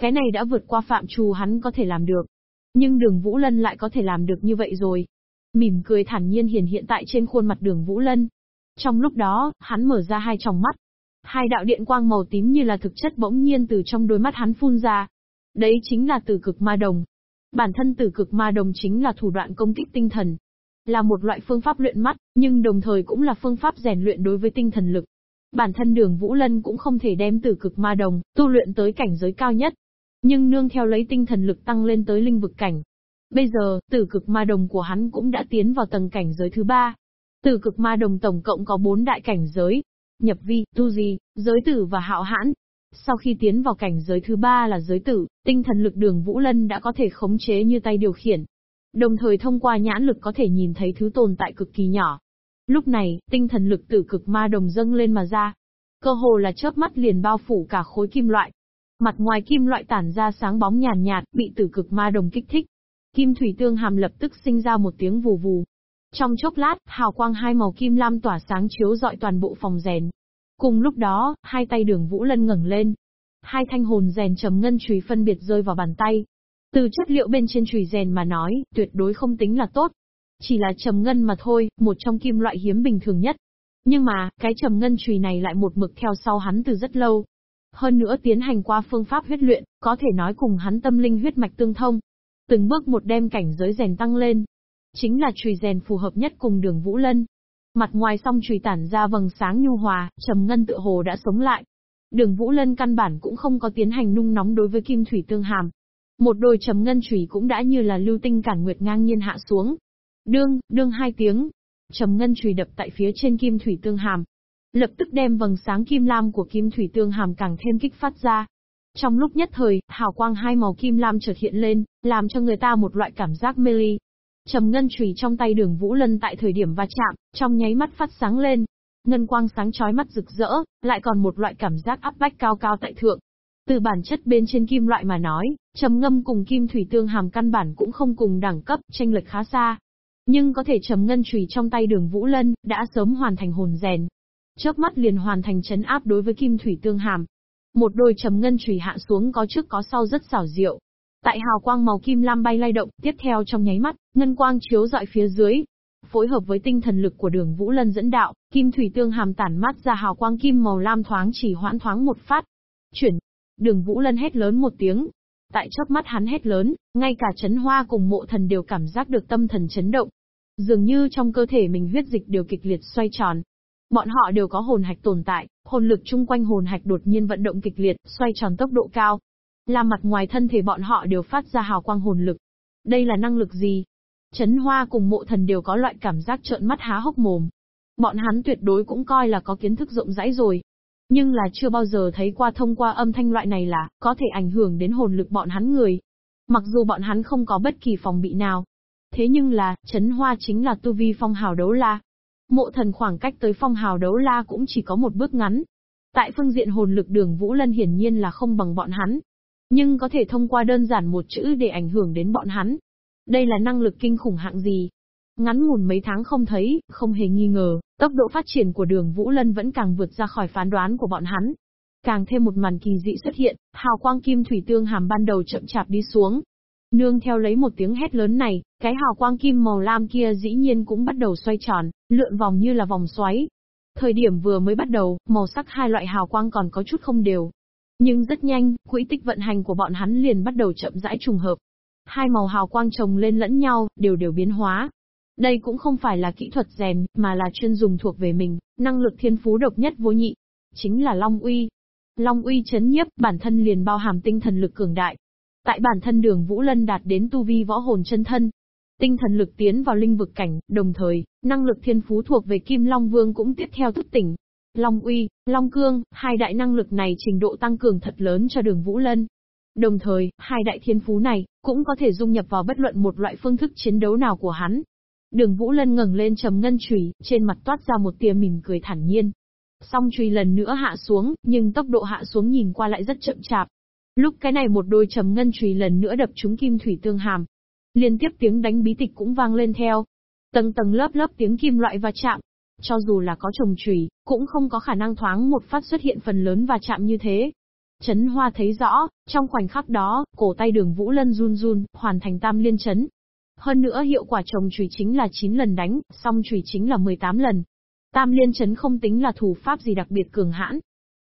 [SPEAKER 1] Cái này đã vượt qua phạm trù hắn có thể làm được. Nhưng đường Vũ Lân lại có thể làm được như vậy rồi. Mỉm cười thản nhiên hiển hiện tại trên khuôn mặt đường Vũ Lân. Trong lúc đó, hắn mở ra hai tròng mắt. Hai đạo điện quang màu tím như là thực chất bỗng nhiên từ trong đôi mắt hắn phun ra. Đấy chính là từ cực ma đồng. Bản thân tử cực ma đồng chính là thủ đoạn công kích tinh thần. Là một loại phương pháp luyện mắt, nhưng đồng thời cũng là phương pháp rèn luyện đối với tinh thần lực. Bản thân đường Vũ Lân cũng không thể đem tử cực ma đồng, tu luyện tới cảnh giới cao nhất. Nhưng nương theo lấy tinh thần lực tăng lên tới linh vực cảnh. Bây giờ, tử cực ma đồng của hắn cũng đã tiến vào tầng cảnh giới thứ ba. Tử cực ma đồng tổng cộng có bốn đại cảnh giới. Nhập vi, tu di, giới tử và hạo hãn. Sau khi tiến vào cảnh giới thứ ba là giới tử, tinh thần lực đường Vũ Lân đã có thể khống chế như tay điều khiển. Đồng thời thông qua nhãn lực có thể nhìn thấy thứ tồn tại cực kỳ nhỏ. Lúc này, tinh thần lực tử cực ma đồng dâng lên mà ra. Cơ hồ là chớp mắt liền bao phủ cả khối kim loại. Mặt ngoài kim loại tản ra sáng bóng nhàn nhạt, bị tử cực ma đồng kích thích. Kim thủy tương hàm lập tức sinh ra một tiếng vù vù. Trong chốc lát, hào quang hai màu kim lam tỏa sáng chiếu rọi toàn bộ phòng rèn. Cùng lúc đó, hai tay đường Vũ Lân ngẩng lên. Hai thanh hồn rèn trầm ngân chùy phân biệt rơi vào bàn tay. Từ chất liệu bên trên chùy rèn mà nói, tuyệt đối không tính là tốt. Chỉ là trầm ngân mà thôi, một trong kim loại hiếm bình thường nhất. Nhưng mà, cái trầm ngân chùy này lại một mực theo sau hắn từ rất lâu. Hơn nữa tiến hành qua phương pháp huyết luyện, có thể nói cùng hắn tâm linh huyết mạch tương thông. Từng bước một đem cảnh giới rèn tăng lên. Chính là chùy rèn phù hợp nhất cùng đường Vũ Lân. Mặt ngoài song chùy tản ra vầng sáng nhu hòa, trầm ngân tựa hồ đã sống lại. Đường Vũ Lân căn bản cũng không có tiến hành nung nóng đối với kim thủy tương hàm. Một đôi trầm ngân chùy cũng đã như là lưu tinh cản nguyệt ngang nhiên hạ xuống. Đương, đương hai tiếng. Trầm ngân chùy đập tại phía trên kim thủy tương hàm. Lập tức đem vầng sáng kim lam của kim thủy tương hàm càng thêm kích phát ra. Trong lúc nhất thời, hào quang hai màu kim lam chợt hiện lên, làm cho người ta một loại cảm giác mê ly. Trầm ngân chùy trong tay đường Vũ Lân tại thời điểm va chạm, trong nháy mắt phát sáng lên. Ngân quang sáng chói mắt rực rỡ, lại còn một loại cảm giác áp bách cao cao tại thượng. Từ bản chất bên trên kim loại mà nói, trầm ngâm cùng kim thủy tương hàm căn bản cũng không cùng đẳng cấp, tranh lệch khá xa. Nhưng có thể trầm ngân chùy trong tay đường Vũ Lân, đã sớm hoàn thành hồn rèn. Chớp mắt liền hoàn thành chấn áp đối với kim thủy tương hàm. Một đôi trầm ngân chùy hạ xuống có trước có sau rất xảo diệu. Tại hào quang màu kim lam bay lay động, tiếp theo trong nháy mắt, ngân quang chiếu dọi phía dưới. Phối hợp với tinh thần lực của đường Vũ Lân dẫn đạo, kim thủy tương hàm tản mát ra hào quang kim màu lam thoáng chỉ hoãn thoáng một phát. Chuyển. Đường Vũ Lân hét lớn một tiếng, Tại chớp mắt hắn hét lớn, ngay cả chấn hoa cùng mộ thần đều cảm giác được tâm thần chấn động. Dường như trong cơ thể mình huyết dịch đều kịch liệt xoay tròn. Bọn họ đều có hồn hạch tồn tại, hồn lực chung quanh hồn hạch đột nhiên vận động kịch liệt, xoay tròn tốc độ cao là mặt ngoài thân thể bọn họ đều phát ra hào quang hồn lực. Đây là năng lực gì? Chấn hoa cùng mộ thần đều có loại cảm giác trợn mắt há hốc mồm. Bọn hắn tuyệt đối cũng coi là có kiến thức rộng rãi rồi, nhưng là chưa bao giờ thấy qua thông qua âm thanh loại này là, có thể ảnh hưởng đến hồn lực bọn hắn người. Mặc dù bọn hắn không có bất kỳ phòng bị nào. Thế nhưng là, chấn hoa chính là tu vi phong hào đấu la. Mộ thần khoảng cách tới phong hào đấu la cũng chỉ có một bước ngắn. Tại phương diện hồn lực đường Vũ Lân hiển nhiên là không bằng bọn hắn. Nhưng có thể thông qua đơn giản một chữ để ảnh hưởng đến bọn hắn. Đây là năng lực kinh khủng hạng gì? Ngắn ngủn mấy tháng không thấy, không hề nghi ngờ, tốc độ phát triển của đường Vũ Lân vẫn càng vượt ra khỏi phán đoán của bọn hắn. Càng thêm một màn kỳ dị xuất hiện, hào quang kim thủy tương hàm ban đầu chậm chạp đi xuống. Nương theo lấy một tiếng hét lớn này, cái hào quang kim màu lam kia dĩ nhiên cũng bắt đầu xoay tròn, lượn vòng như là vòng xoáy. Thời điểm vừa mới bắt đầu, màu sắc hai loại hào quang còn có chút không đều. Nhưng rất nhanh, quỹ tích vận hành của bọn hắn liền bắt đầu chậm rãi trùng hợp. Hai màu hào quang chồng lên lẫn nhau, đều đều biến hóa, đây cũng không phải là kỹ thuật rèn, mà là chuyên dùng thuộc về mình, năng lực thiên phú độc nhất vô nhị. Chính là Long Uy. Long Uy chấn nhiếp, bản thân liền bao hàm tinh thần lực cường đại. Tại bản thân đường Vũ Lân đạt đến tu vi võ hồn chân thân. tinh thần lực tiến vào linh vực cảnh, đồng thời, năng lực thiên phú thuộc về Kim Long Vương cũng tiếp theo thức tỉnh. Long Uy, Long Cương, hai đại năng lực này trình độ tăng cường thật lớn cho đường Vũ Lân. Đồng thời, hai đại thiên phú này, cũng có thể dung nhập vào bất luận một loại phương thức chiến đấu nào của hắn. Đường Vũ Lân ngẩng lên trầm ngân chùy, trên mặt toát ra một tia mỉm cười thản nhiên. Song chùy lần nữa hạ xuống, nhưng tốc độ hạ xuống nhìn qua lại rất chậm chạp. Lúc cái này một đôi trầm ngân chùy lần nữa đập trúng kim thủy tương hàm. Liên tiếp tiếng đánh bí tịch cũng vang lên theo. Tầng tầng lớp lớp tiếng kim loại va chạm. Cho dù là có trồng chùy, cũng không có khả năng thoáng một phát xuất hiện phần lớn và chạm như thế. Chấn Hoa thấy rõ, trong khoảnh khắc đó, cổ tay đường Vũ Lân run run, hoàn thành tam liên chấn. Hơn nữa hiệu quả trồng chùy chính là 9 lần đánh, song chùy chính là 18 lần. Tam liên chấn không tính là thủ pháp gì đặc biệt cường hãn.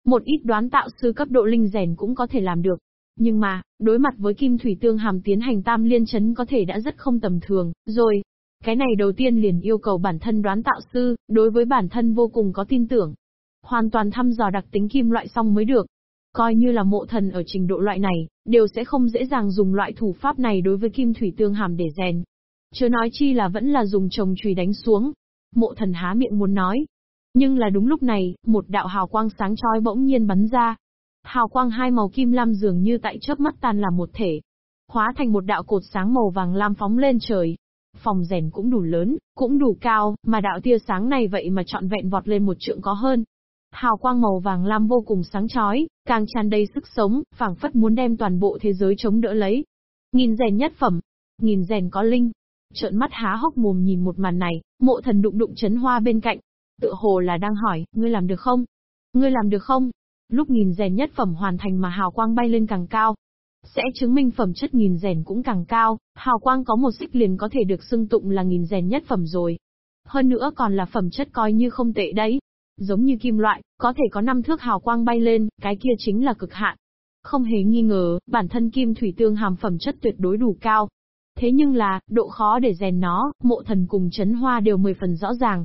[SPEAKER 1] Một ít đoán tạo sư cấp độ linh rèn cũng có thể làm được. Nhưng mà, đối mặt với kim thủy tương hàm tiến hành tam liên chấn có thể đã rất không tầm thường, rồi. Cái này đầu tiên liền yêu cầu bản thân đoán tạo sư, đối với bản thân vô cùng có tin tưởng. Hoàn toàn thăm dò đặc tính kim loại xong mới được. Coi như là mộ thần ở trình độ loại này, đều sẽ không dễ dàng dùng loại thủ pháp này đối với kim thủy tương hàm để rèn. Chưa nói chi là vẫn là dùng chồng chùy đánh xuống. Mộ thần há miệng muốn nói. Nhưng là đúng lúc này, một đạo hào quang sáng chói bỗng nhiên bắn ra. Hào quang hai màu kim lam dường như tại chớp mắt tan làm một thể. Hóa thành một đạo cột sáng màu vàng lam phóng lên trời. Phòng rèn cũng đủ lớn, cũng đủ cao, mà đạo tia sáng này vậy mà trọn vẹn vọt lên một trượng có hơn. Hào quang màu vàng lam vô cùng sáng chói, càng tràn đầy sức sống, phảng phất muốn đem toàn bộ thế giới chống đỡ lấy. Nghìn rèn nhất phẩm, nghìn rèn có linh. Trợn mắt há hốc mồm nhìn một màn này, mộ thần đụng đụng chấn hoa bên cạnh. Tựa hồ là đang hỏi, ngươi làm được không? Ngươi làm được không? Lúc nghìn rèn nhất phẩm hoàn thành mà hào quang bay lên càng cao. Sẽ chứng minh phẩm chất nghìn rèn cũng càng cao, hào quang có một xích liền có thể được xưng tụng là nghìn rèn nhất phẩm rồi. Hơn nữa còn là phẩm chất coi như không tệ đấy, Giống như kim loại, có thể có năm thước hào quang bay lên, cái kia chính là cực hạn. Không hề nghi ngờ, bản thân kim thủy tương hàm phẩm chất tuyệt đối đủ cao. Thế nhưng là, độ khó để rèn nó, mộ thần cùng chấn hoa đều mười phần rõ ràng.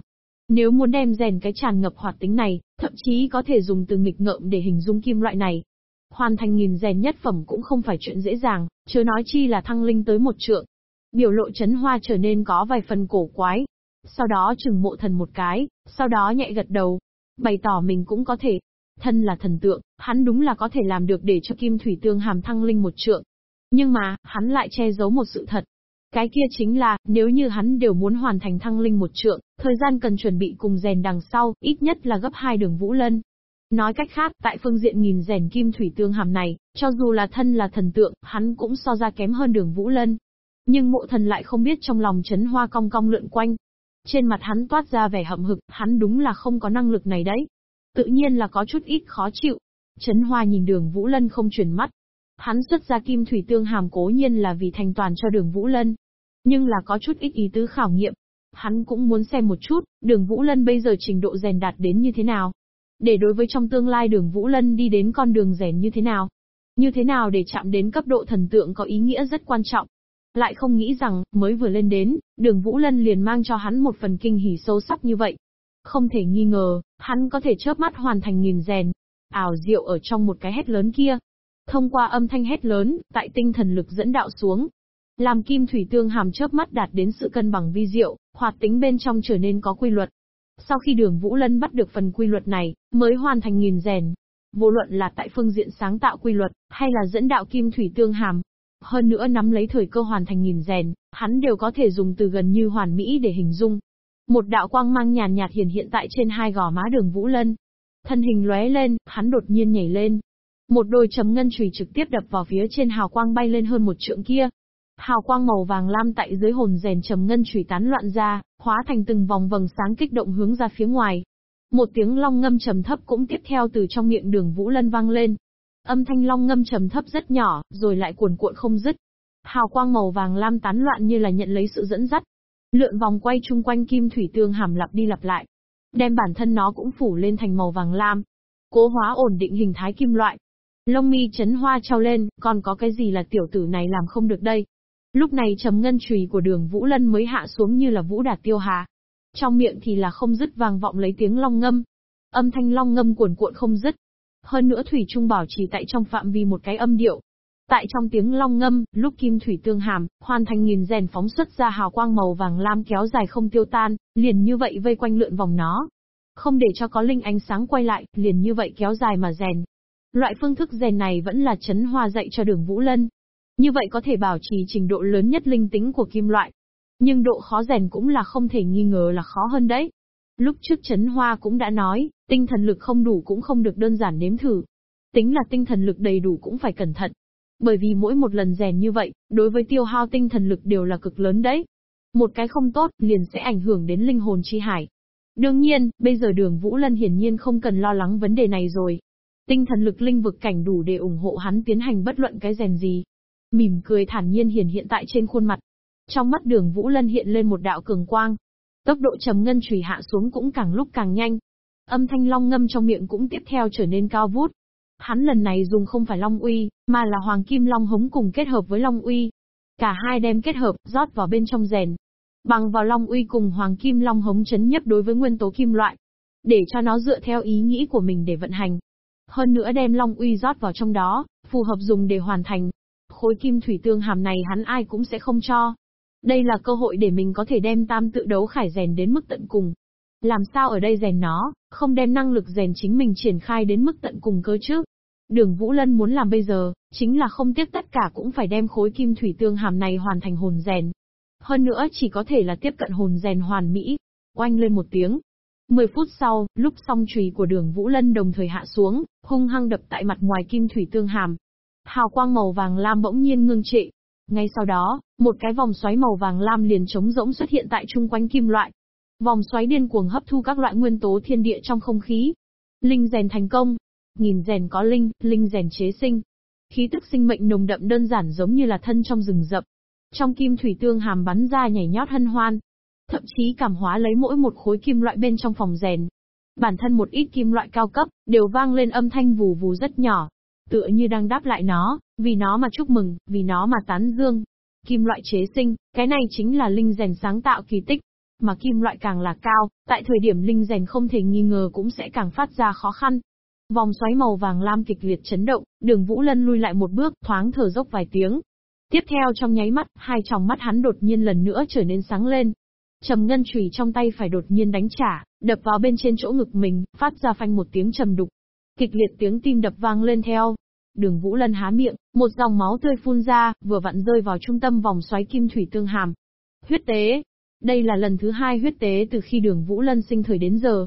[SPEAKER 1] Nếu muốn đem rèn cái tràn ngập hoạt tính này, thậm chí có thể dùng từ nghịch ngợm để hình dung kim loại này. Hoàn thành nghìn rèn nhất phẩm cũng không phải chuyện dễ dàng, chưa nói chi là thăng linh tới một trượng. Biểu lộ chấn hoa trở nên có vài phần cổ quái, sau đó chừng mộ thần một cái, sau đó nhẹ gật đầu. Bày tỏ mình cũng có thể. Thân là thần tượng, hắn đúng là có thể làm được để cho kim thủy tương hàm thăng linh một trượng. Nhưng mà, hắn lại che giấu một sự thật. Cái kia chính là, nếu như hắn đều muốn hoàn thành thăng linh một trượng, thời gian cần chuẩn bị cùng rèn đằng sau, ít nhất là gấp hai đường vũ lân. Nói cách khác, tại phương diện nghìn rèn kim thủy tương hàm này, cho dù là thân là thần tượng, hắn cũng so ra kém hơn đường vũ lân. Nhưng mộ thần lại không biết trong lòng chấn hoa cong cong lượn quanh, trên mặt hắn toát ra vẻ hậm hực, hắn đúng là không có năng lực này đấy. Tự nhiên là có chút ít khó chịu. chấn Hoa nhìn đường Vũ Lân không chuyển mắt. Hắn xuất ra kim thủy tương hàm cố nhiên là vì thành toàn cho đường Vũ Lân. Nhưng là có chút ít ý tứ khảo nghiệm. Hắn cũng muốn xem một chút, đường Vũ Lân bây giờ trình độ rèn đạt đến như thế nào. Để đối với trong tương lai đường Vũ Lân đi đến con đường rèn như thế nào. Như thế nào để chạm đến cấp độ thần tượng có ý nghĩa rất quan trọng. Lại không nghĩ rằng, mới vừa lên đến, đường Vũ Lân liền mang cho hắn một phần kinh hỉ sâu sắc như vậy. Không thể nghi ngờ, hắn có thể chớp mắt hoàn thành nghìn rèn. Ảo diệu ở trong một cái hét lớn kia. Thông qua âm thanh hét lớn, tại tinh thần lực dẫn đạo xuống. Làm kim thủy tương hàm chớp mắt đạt đến sự cân bằng vi diệu, hoạt tính bên trong trở nên có quy luật. Sau khi đường Vũ Lân bắt được phần quy luật này, mới hoàn thành nghìn rèn. Vô luận là tại phương diện sáng tạo quy luật, hay là dẫn đạo kim thủy tương hàm, hơn nữa nắm lấy thời cơ hoàn thành nghìn rèn, hắn đều có thể dùng từ gần như hoàn mỹ để hình dung. Một đạo quang mang nhàn nhạt hiển hiện tại trên hai gò má đường Vũ Lân. Thân hình lóe lên, hắn đột nhiên nhảy lên. Một đôi chấm ngân chùy trực tiếp đập vào phía trên hào quang bay lên hơn một trượng kia. Hào quang màu vàng lam tại dưới hồn rèn trầm ngân chủy tán loạn ra, hóa thành từng vòng vầng sáng kích động hướng ra phía ngoài. Một tiếng long ngâm trầm thấp cũng tiếp theo từ trong miệng đường Vũ Lân vang lên. Âm thanh long ngâm trầm thấp rất nhỏ, rồi lại cuồn cuộn không dứt. Hào quang màu vàng lam tán loạn như là nhận lấy sự dẫn dắt. Lượn vòng quay chung quanh kim thủy tương hàm lặp đi lặp lại. Đem bản thân nó cũng phủ lên thành màu vàng lam. Cố hóa ổn định hình thái kim loại. Lông mi chấn hoa trao lên, còn có cái gì là tiểu tử này làm không được đây. Lúc này trầm ngân chùy của đường Vũ Lân mới hạ xuống như là vũ đạt tiêu hà. Trong miệng thì là không dứt vang vọng lấy tiếng long ngâm. Âm thanh long ngâm cuồn cuộn không dứt, hơn nữa Thủy Trung bảo chỉ tại trong phạm vi một cái âm điệu. Tại trong tiếng long ngâm, lúc kim thủy tương hàm, hoàn thành nghìn rèn phóng xuất ra hào quang màu vàng lam kéo dài không tiêu tan, liền như vậy vây quanh lượn vòng nó. Không để cho có linh ánh sáng quay lại, liền như vậy kéo dài mà rèn. Loại phương thức rèn này vẫn là chấn hoa dạy cho đường Vũ Lân. Như vậy có thể bảo trì trình độ lớn nhất linh tính của kim loại. Nhưng độ khó rèn cũng là không thể nghi ngờ là khó hơn đấy. Lúc trước chấn hoa cũng đã nói, tinh thần lực không đủ cũng không được đơn giản nếm thử. Tính là tinh thần lực đầy đủ cũng phải cẩn thận, bởi vì mỗi một lần rèn như vậy, đối với tiêu hao tinh thần lực đều là cực lớn đấy. Một cái không tốt, liền sẽ ảnh hưởng đến linh hồn chi hải. Đương nhiên, bây giờ đường Vũ Lân hiển nhiên không cần lo lắng vấn đề này rồi. Tinh thần lực linh vực cảnh đủ để ủng hộ hắn tiến hành bất luận cái rèn gì. Mỉm cười thản nhiên hiển hiện tại trên khuôn mặt. Trong mắt đường Vũ Lân hiện lên một đạo cường quang. Tốc độ trầm ngân trùy hạ xuống cũng càng lúc càng nhanh. Âm thanh long ngâm trong miệng cũng tiếp theo trở nên cao vút. Hắn lần này dùng không phải Long Uy, mà là Hoàng Kim Long hống cùng kết hợp với Long Uy. Cả hai đem kết hợp, rót vào bên trong rèn. Bằng vào Long Uy cùng Hoàng Kim Long hống chấn nhấp đối với nguyên tố kim loại. Để cho nó dựa theo ý nghĩ của mình để vận hành. Hơn nữa đem Long Uy rót vào trong đó, phù hợp dùng để hoàn thành. Khối kim thủy tương hàm này hắn ai cũng sẽ không cho. Đây là cơ hội để mình có thể đem tam tự đấu khải rèn đến mức tận cùng. Làm sao ở đây rèn nó, không đem năng lực rèn chính mình triển khai đến mức tận cùng cơ chứ? Đường Vũ Lân muốn làm bây giờ, chính là không tiếc tất cả cũng phải đem khối kim thủy tương hàm này hoàn thành hồn rèn. Hơn nữa chỉ có thể là tiếp cận hồn rèn hoàn mỹ. Oanh lên một tiếng. Mười phút sau, lúc song chùy của đường Vũ Lân đồng thời hạ xuống, hung hăng đập tại mặt ngoài kim thủy tương hàm. Hào quang màu vàng lam bỗng nhiên ngưng trệ. Ngay sau đó, một cái vòng xoáy màu vàng lam liền trống rỗng xuất hiện tại chung quanh kim loại. Vòng xoáy điên cuồng hấp thu các loại nguyên tố thiên địa trong không khí. Linh rèn thành công. Nghìn rèn có linh, linh rèn chế sinh. Khí tức sinh mệnh nồng đậm đơn giản giống như là thân trong rừng rậm. Trong kim thủy tương hàm bắn ra nhảy nhót hân hoan. Thậm chí cảm hóa lấy mỗi một khối kim loại bên trong phòng rèn. Bản thân một ít kim loại cao cấp, đều vang lên âm thanh vù vù rất nhỏ. Tựa như đang đáp lại nó, vì nó mà chúc mừng, vì nó mà tán dương. Kim loại chế sinh, cái này chính là linh rèn sáng tạo kỳ tích. Mà kim loại càng là cao, tại thời điểm linh rèn không thể nghi ngờ cũng sẽ càng phát ra khó khăn. Vòng xoáy màu vàng lam kịch liệt chấn động, đường Vũ Lân lui lại một bước, thoáng thở dốc vài tiếng. Tiếp theo trong nháy mắt, hai tròng mắt hắn đột nhiên lần nữa trở nên sáng lên. Trầm ngân chùy trong tay phải đột nhiên đánh trả, đập vào bên trên chỗ ngực mình, phát ra phanh một tiếng trầm đục. Kịch liệt tiếng tim đập vang lên theo. Đường Vũ Lân há miệng, một dòng máu tươi phun ra, vừa vặn rơi vào trung tâm vòng xoáy kim thủy tương hàm. Huyết tế, đây là lần thứ hai huyết tế từ khi đường Vũ Lân sinh thời đến giờ.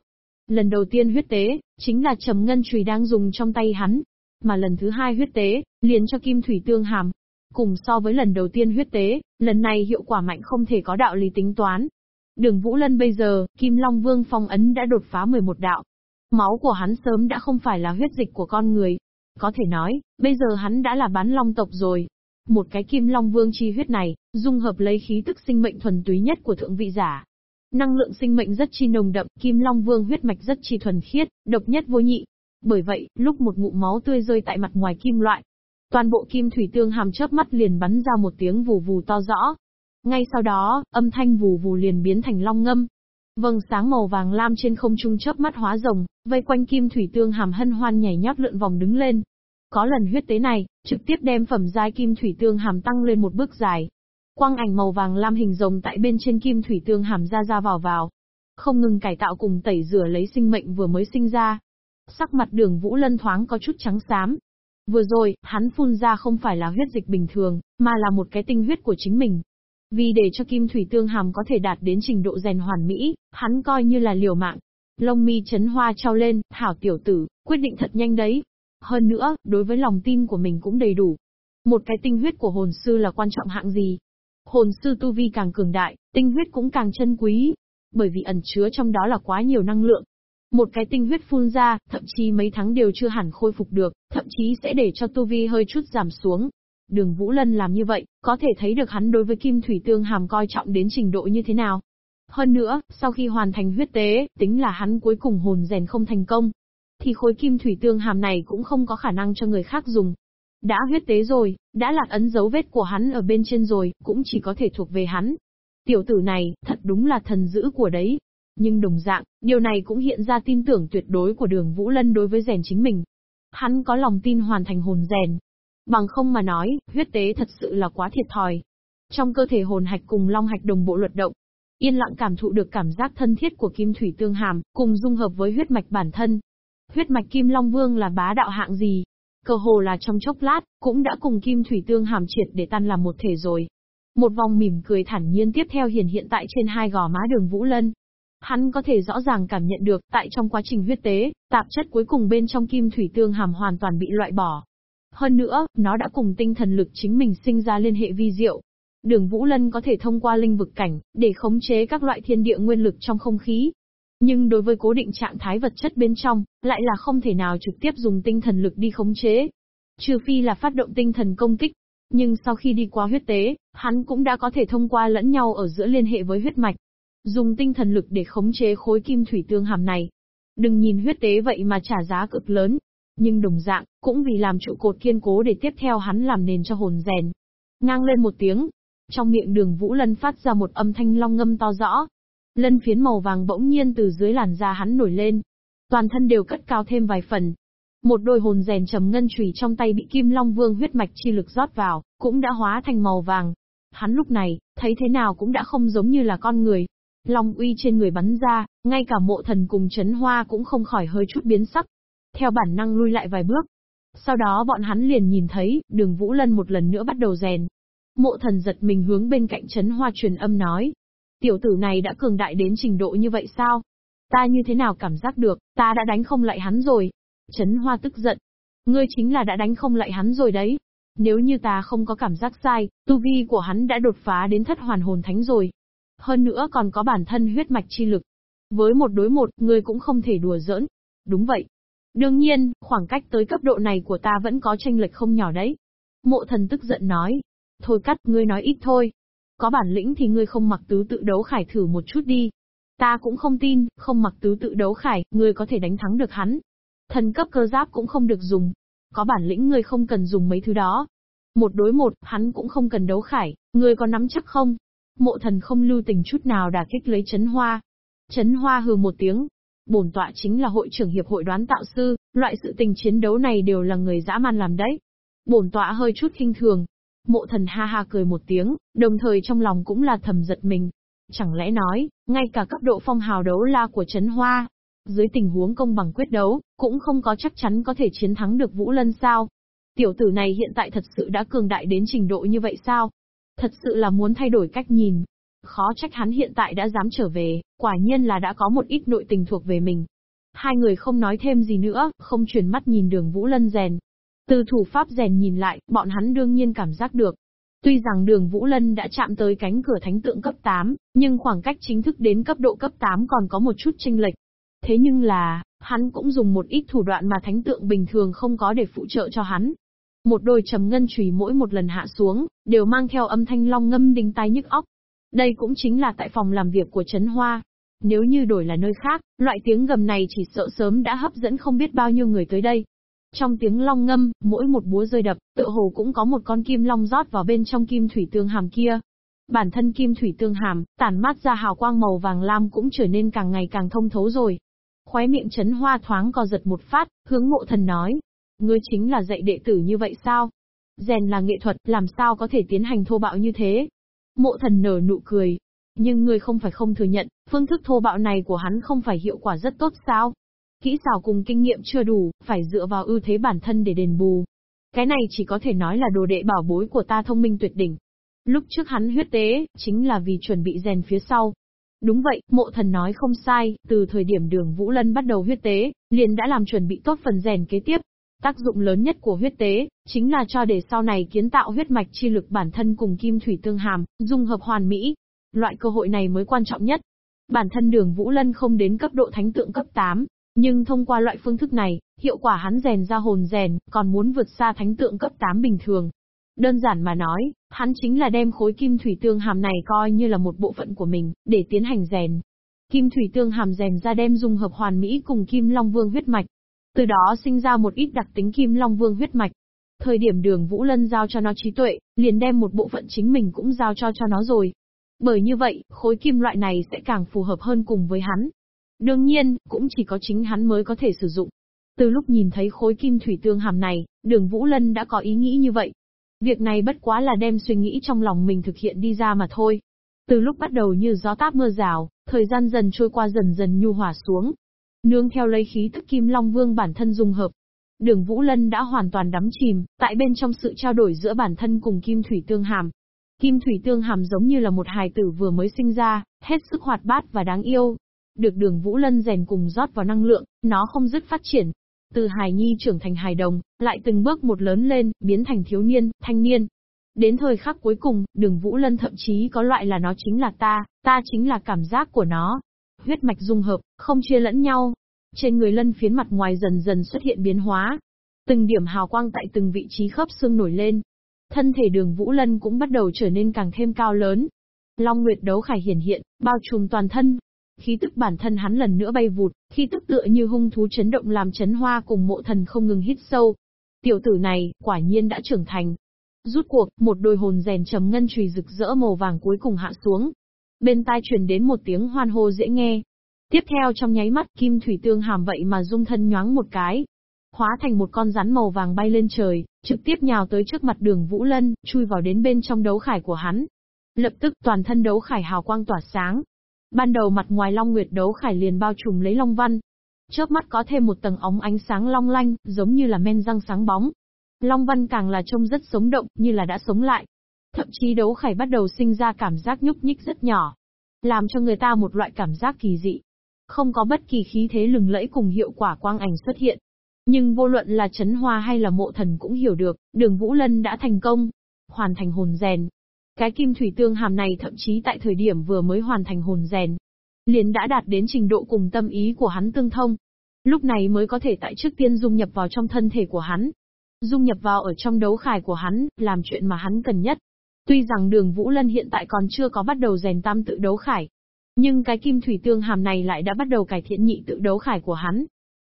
[SPEAKER 1] Lần đầu tiên huyết tế, chính là trầm ngân chùy đang dùng trong tay hắn. Mà lần thứ hai huyết tế, liền cho kim thủy tương hàm. Cùng so với lần đầu tiên huyết tế, lần này hiệu quả mạnh không thể có đạo lý tính toán. Đường Vũ Lân bây giờ, Kim Long Vương phong ấn đã đột phá 11 đạo. Máu của hắn sớm đã không phải là huyết dịch của con người. Có thể nói, bây giờ hắn đã là bán long tộc rồi. Một cái kim long vương chi huyết này, dung hợp lấy khí tức sinh mệnh thuần túy nhất của thượng vị giả. Năng lượng sinh mệnh rất chi nồng đậm, kim long vương huyết mạch rất chi thuần khiết, độc nhất vô nhị. Bởi vậy, lúc một ngụm máu tươi rơi tại mặt ngoài kim loại, toàn bộ kim thủy tương hàm chớp mắt liền bắn ra một tiếng vù vù to rõ. Ngay sau đó, âm thanh vù vù liền biến thành long ngâm. Vầng sáng màu vàng lam trên không trung chớp mắt hóa rồng, vây quanh kim thủy tương hàm hân hoan nhảy nhót lượn vòng đứng lên. Có lần huyết tế này, trực tiếp đem phẩm giai kim thủy tương hàm tăng lên một bước dài. Quang ảnh màu vàng lam hình rồng tại bên trên kim thủy tương hàm ra ra vào vào. Không ngừng cải tạo cùng tẩy rửa lấy sinh mệnh vừa mới sinh ra. Sắc mặt đường Vũ Lân thoáng có chút trắng xám. Vừa rồi, hắn phun ra không phải là huyết dịch bình thường, mà là một cái tinh huyết của chính mình. Vì để cho kim thủy tương hàm có thể đạt đến trình độ rèn hoàn mỹ, hắn coi như là liều mạng. Lông mi chấn hoa trao lên, hảo tiểu tử, quyết định thật nhanh đấy. Hơn nữa, đối với lòng tin của mình cũng đầy đủ. Một cái tinh huyết của hồn sư là quan trọng hạng gì? Hồn sư tu vi càng cường đại, tinh huyết cũng càng chân quý. Bởi vì ẩn chứa trong đó là quá nhiều năng lượng. Một cái tinh huyết phun ra, thậm chí mấy tháng đều chưa hẳn khôi phục được, thậm chí sẽ để cho tu vi hơi chút giảm xuống. Đường Vũ Lân làm như vậy, có thể thấy được hắn đối với kim thủy tương hàm coi trọng đến trình độ như thế nào. Hơn nữa, sau khi hoàn thành huyết tế, tính là hắn cuối cùng hồn rèn không thành công, thì khối kim thủy tương hàm này cũng không có khả năng cho người khác dùng. Đã huyết tế rồi, đã lạc ấn dấu vết của hắn ở bên trên rồi, cũng chỉ có thể thuộc về hắn. Tiểu tử này, thật đúng là thần dữ của đấy. Nhưng đồng dạng, điều này cũng hiện ra tin tưởng tuyệt đối của đường Vũ Lân đối với rèn chính mình. Hắn có lòng tin hoàn thành hồn rèn. Bằng không mà nói, huyết tế thật sự là quá thiệt thòi. Trong cơ thể hồn hạch cùng long hạch đồng bộ luật động, yên lặng cảm thụ được cảm giác thân thiết của kim thủy tương hàm, cùng dung hợp với huyết mạch bản thân. Huyết mạch kim long vương là bá đạo hạng gì? Cơ hồ là trong chốc lát, cũng đã cùng kim thủy tương hàm triệt để tan làm một thể rồi. Một vòng mỉm cười thản nhiên tiếp theo hiện hiện tại trên hai gò má đường Vũ Lân. Hắn có thể rõ ràng cảm nhận được, tại trong quá trình huyết tế, tạp chất cuối cùng bên trong kim thủy tương hàm hoàn toàn bị loại bỏ. Hơn nữa, nó đã cùng tinh thần lực chính mình sinh ra liên hệ vi diệu. Đường Vũ Lân có thể thông qua linh vực cảnh, để khống chế các loại thiên địa nguyên lực trong không khí. Nhưng đối với cố định trạng thái vật chất bên trong, lại là không thể nào trực tiếp dùng tinh thần lực đi khống chế. Trừ phi là phát động tinh thần công kích. Nhưng sau khi đi qua huyết tế, hắn cũng đã có thể thông qua lẫn nhau ở giữa liên hệ với huyết mạch. Dùng tinh thần lực để khống chế khối kim thủy tương hàm này. Đừng nhìn huyết tế vậy mà trả giá cực lớn, nhưng đồng dạng, cũng vì làm trụ cột kiên cố để tiếp theo hắn làm nền cho hồn rèn. Ngang lên một tiếng, trong miệng đường Vũ Lân phát ra một âm thanh long ngâm to rõ. Lân phiến màu vàng bỗng nhiên từ dưới làn da hắn nổi lên. Toàn thân đều cất cao thêm vài phần. Một đôi hồn rèn trầm ngân chùy trong tay bị Kim Long Vương huyết mạch chi lực rót vào, cũng đã hóa thành màu vàng. Hắn lúc này, thấy thế nào cũng đã không giống như là con người. Long uy trên người bắn ra, ngay cả mộ thần cùng chấn hoa cũng không khỏi hơi chút biến sắc theo bản năng lui lại vài bước. Sau đó bọn hắn liền nhìn thấy, đường Vũ Lân một lần nữa bắt đầu rèn. Mộ thần giật mình hướng bên cạnh chấn hoa truyền âm nói. Tiểu tử này đã cường đại đến trình độ như vậy sao? Ta như thế nào cảm giác được, ta đã đánh không lại hắn rồi. Chấn hoa tức giận. Ngươi chính là đã đánh không lại hắn rồi đấy. Nếu như ta không có cảm giác sai, tu vi của hắn đã đột phá đến thất hoàn hồn thánh rồi. Hơn nữa còn có bản thân huyết mạch chi lực. Với một đối một, ngươi cũng không thể đùa giỡn. Đúng vậy, Đương nhiên, khoảng cách tới cấp độ này của ta vẫn có tranh lệch không nhỏ đấy. Mộ thần tức giận nói. Thôi cắt, ngươi nói ít thôi. Có bản lĩnh thì ngươi không mặc tứ tự đấu khải thử một chút đi. Ta cũng không tin, không mặc tứ tự đấu khải, ngươi có thể đánh thắng được hắn. Thần cấp cơ giáp cũng không được dùng. Có bản lĩnh ngươi không cần dùng mấy thứ đó. Một đối một, hắn cũng không cần đấu khải, ngươi có nắm chắc không? Mộ thần không lưu tình chút nào đả kích lấy chấn hoa. Chấn hoa hừ một tiếng, bổn tọa chính là hội trưởng hiệp hội đoán tạo sư, loại sự tình chiến đấu này đều là người dã man làm đấy. Bổn tọa hơi chút khinh thường. Mộ thần ha ha cười một tiếng, đồng thời trong lòng cũng là thầm giật mình. Chẳng lẽ nói, ngay cả cấp độ phong hào đấu la của Trấn Hoa, dưới tình huống công bằng quyết đấu, cũng không có chắc chắn có thể chiến thắng được Vũ Lân sao? Tiểu tử này hiện tại thật sự đã cường đại đến trình độ như vậy sao? Thật sự là muốn thay đổi cách nhìn, Khó trách hắn hiện tại đã dám trở về, quả nhiên là đã có một ít nội tình thuộc về mình. Hai người không nói thêm gì nữa, không chuyển mắt nhìn đường Vũ Lân rèn. Từ thủ pháp rèn nhìn lại, bọn hắn đương nhiên cảm giác được. Tuy rằng đường Vũ Lân đã chạm tới cánh cửa thánh tượng cấp 8, nhưng khoảng cách chính thức đến cấp độ cấp 8 còn có một chút chênh lệch. Thế nhưng là, hắn cũng dùng một ít thủ đoạn mà thánh tượng bình thường không có để phụ trợ cho hắn. Một đôi trầm ngân chùy mỗi một lần hạ xuống, đều mang theo âm thanh long ngâm đinh tai nhức óc. Đây cũng chính là tại phòng làm việc của Trấn Hoa. Nếu như đổi là nơi khác, loại tiếng gầm này chỉ sợ sớm đã hấp dẫn không biết bao nhiêu người tới đây. Trong tiếng long ngâm, mỗi một búa rơi đập, tự hồ cũng có một con kim long rót vào bên trong kim thủy tương hàm kia. Bản thân kim thủy tương hàm, tản mát ra hào quang màu vàng lam cũng trở nên càng ngày càng thông thấu rồi. Khóe miệng chấn hoa thoáng co giật một phát, hướng mộ thần nói. Ngươi chính là dạy đệ tử như vậy sao? Rèn là nghệ thuật, làm sao có thể tiến hành thô bạo như thế? Mộ thần nở nụ cười. Nhưng ngươi không phải không thừa nhận, phương thức thô bạo này của hắn không phải hiệu quả rất tốt sao? Kỹ xảo cùng kinh nghiệm chưa đủ, phải dựa vào ưu thế bản thân để đền bù. Cái này chỉ có thể nói là đồ đệ bảo bối của ta thông minh tuyệt đỉnh. Lúc trước hắn huyết tế, chính là vì chuẩn bị rèn phía sau. Đúng vậy, mộ thần nói không sai, từ thời điểm đường Vũ Lân bắt đầu huyết tế, liền đã làm chuẩn bị tốt phần rèn kế tiếp. Tác dụng lớn nhất của huyết tế, chính là cho để sau này kiến tạo huyết mạch chi lực bản thân cùng kim thủy tương hàm, dung hợp hoàn mỹ. Loại cơ hội này mới quan trọng nhất. Bản thân đường Vũ Lân không đến cấp độ thánh tượng cấp 8, nhưng thông qua loại phương thức này, hiệu quả hắn rèn ra hồn rèn, còn muốn vượt xa thánh tượng cấp 8 bình thường. Đơn giản mà nói, hắn chính là đem khối kim thủy tương hàm này coi như là một bộ phận của mình, để tiến hành rèn. Kim thủy tương hàm rèn ra đem dung hợp hoàn mỹ cùng kim long vương huyết mạch, từ đó sinh ra một ít đặc tính kim long vương huyết mạch. Thời điểm đường Vũ Lân giao cho nó trí tuệ, liền đem một bộ phận chính mình cũng giao cho cho nó rồi. Bởi như vậy, khối kim loại này sẽ càng phù hợp hơn cùng với hắn. Đương nhiên, cũng chỉ có chính hắn mới có thể sử dụng. Từ lúc nhìn thấy khối kim thủy tương hàm này, đường Vũ Lân đã có ý nghĩ như vậy. Việc này bất quá là đem suy nghĩ trong lòng mình thực hiện đi ra mà thôi. Từ lúc bắt đầu như gió táp mưa rào, thời gian dần trôi qua dần dần nhu hòa xuống. Nương theo lấy khí thức kim long vương bản thân dung hợp. Đường Vũ Lân đã hoàn toàn đắm chìm, tại bên trong sự trao đổi giữa bản thân cùng kim thủy tương hàm. Kim thủy tương hàm giống như là một hài tử vừa mới sinh ra, hết sức hoạt bát và đáng yêu. Được đường Vũ Lân rèn cùng rót vào năng lượng, nó không dứt phát triển. Từ hài nhi trưởng thành hài đồng, lại từng bước một lớn lên, biến thành thiếu niên, thanh niên. Đến thời khắc cuối cùng, đường Vũ Lân thậm chí có loại là nó chính là ta, ta chính là cảm giác của nó. Huyết mạch dung hợp, không chia lẫn nhau. Trên người lân phiến mặt ngoài dần dần xuất hiện biến hóa. Từng điểm hào quang tại từng vị trí khớp xương nổi lên, Thân thể đường Vũ Lân cũng bắt đầu trở nên càng thêm cao lớn. Long Nguyệt đấu khải hiển hiện, bao trùm toàn thân. Khí tức bản thân hắn lần nữa bay vụt, khí tức tựa như hung thú chấn động làm chấn hoa cùng mộ thần không ngừng hít sâu. Tiểu tử này, quả nhiên đã trưởng thành. Rút cuộc, một đôi hồn rèn trầm ngân chùy rực rỡ màu vàng cuối cùng hạ xuống. Bên tai truyền đến một tiếng hoan hô dễ nghe. Tiếp theo trong nháy mắt kim thủy tương hàm vậy mà dung thân nhoáng một cái, hóa thành một con rắn màu vàng bay lên trời, trực tiếp nhào tới trước mặt đường Vũ Lân, chui vào đến bên trong đấu khải của hắn. Lập tức toàn thân đấu khải hào quang tỏa sáng. Ban đầu mặt ngoài Long Nguyệt đấu khải liền bao trùm lấy Long Văn. Chớp mắt có thêm một tầng ống ánh sáng long lanh, giống như là men răng sáng bóng. Long Văn càng là trông rất sống động, như là đã sống lại. Thậm chí đấu khải bắt đầu sinh ra cảm giác nhúc nhích rất nhỏ. Làm cho người ta một loại cảm giác kỳ dị. Không có bất kỳ khí thế lừng lẫy cùng hiệu quả quang ảnh xuất hiện. Nhưng vô luận là chấn hoa hay là mộ thần cũng hiểu được, đường Vũ Lân đã thành công. Hoàn thành hồn rèn. Cái kim thủy tương hàm này thậm chí tại thời điểm vừa mới hoàn thành hồn rèn. Liền đã đạt đến trình độ cùng tâm ý của hắn tương thông. Lúc này mới có thể tại trước tiên dung nhập vào trong thân thể của hắn. Dung nhập vào ở trong đấu khải của hắn, làm chuyện mà hắn cần nhất. Tuy rằng đường Vũ Lân hiện tại còn chưa có bắt đầu rèn tam tự đấu khải, nhưng cái kim thủy tương hàm này lại đã bắt đầu cải thiện nhị tự đấu khải của hắn,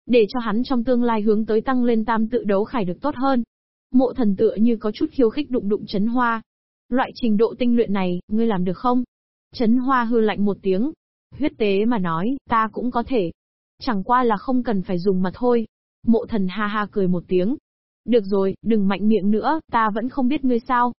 [SPEAKER 1] để cho hắn trong tương lai hướng tới tăng lên tam tự đấu khải được tốt hơn. Mộ thần tựa như có chút khiêu khích đụng đụng chấn hoa. Loại trình độ tinh luyện này, ngươi làm được không? Chấn hoa hư lạnh một tiếng. Huyết tế mà nói, ta cũng có thể. Chẳng qua là không cần phải dùng mà thôi. Mộ thần ha ha cười một tiếng. Được rồi, đừng mạnh miệng nữa, ta vẫn không biết ngươi sao.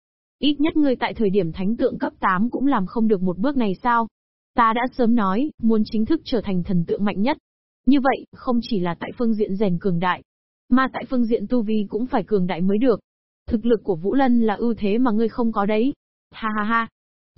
[SPEAKER 1] Ít nhất ngươi tại thời điểm thánh tượng cấp 8 cũng làm không được một bước này sao. Ta đã sớm nói, muốn chính thức trở thành thần tượng mạnh nhất, như vậy, không chỉ là tại phương diện rèn cường đại, mà tại phương diện tu vi cũng phải cường đại mới được. Thực lực của Vũ Lân là ưu thế mà ngươi không có đấy. Ha ha ha.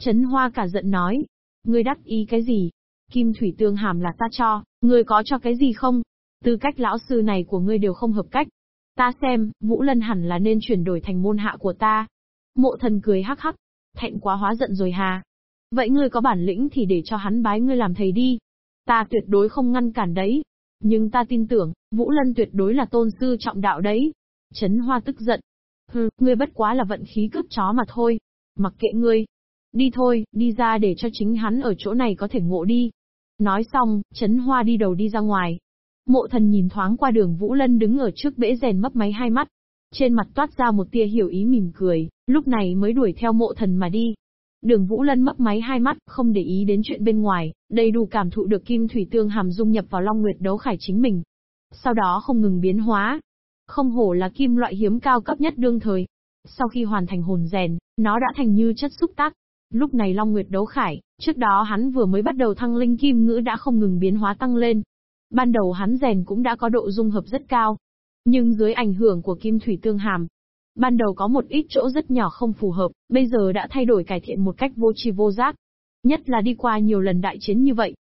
[SPEAKER 1] Trấn Hoa cả giận nói. Ngươi đắc ý cái gì? Kim Thủy Tương Hàm là ta cho, ngươi có cho cái gì không? Tư cách lão sư này của ngươi đều không hợp cách. Ta xem, Vũ Lân hẳn là nên chuyển đổi thành môn hạ của ta. Mộ thần cười hắc hắc. Thẹn quá hóa giận rồi hà. Vậy ngươi có bản lĩnh thì để cho hắn bái ngươi làm thầy đi. Ta tuyệt đối không ngăn cản đấy. Nhưng ta tin tưởng, Vũ Lân tuyệt đối là tôn sư trọng đạo đấy. Trấn Hoa tức giận. Hừ, ngươi bất quá là vận khí cướp chó mà thôi. Mặc kệ ngươi. Đi thôi, đi ra để cho chính hắn ở chỗ này có thể ngộ đi. Nói xong, Trấn Hoa đi đầu đi ra ngoài. Mộ thần nhìn thoáng qua đường Vũ Lân đứng ở trước bể rèn mấp máy hai mắt. Trên mặt toát ra một tia hiểu ý mỉm cười, lúc này mới đuổi theo mộ thần mà đi. Đường Vũ Lân mấp máy hai mắt, không để ý đến chuyện bên ngoài, đầy đủ cảm thụ được kim thủy tương hàm dung nhập vào Long Nguyệt đấu khải chính mình. Sau đó không ngừng biến hóa. Không hổ là kim loại hiếm cao cấp nhất đương thời. Sau khi hoàn thành hồn rèn, nó đã thành như chất xúc tác. Lúc này Long Nguyệt đấu khải, trước đó hắn vừa mới bắt đầu thăng linh kim ngữ đã không ngừng biến hóa tăng lên. Ban đầu hắn rèn cũng đã có độ dung hợp rất cao. Nhưng dưới ảnh hưởng của kim thủy tương hàm, Ban đầu có một ít chỗ rất nhỏ không phù hợp, bây giờ đã thay đổi cải thiện một cách vô tri vô giác. Nhất là đi qua nhiều lần đại chiến như vậy.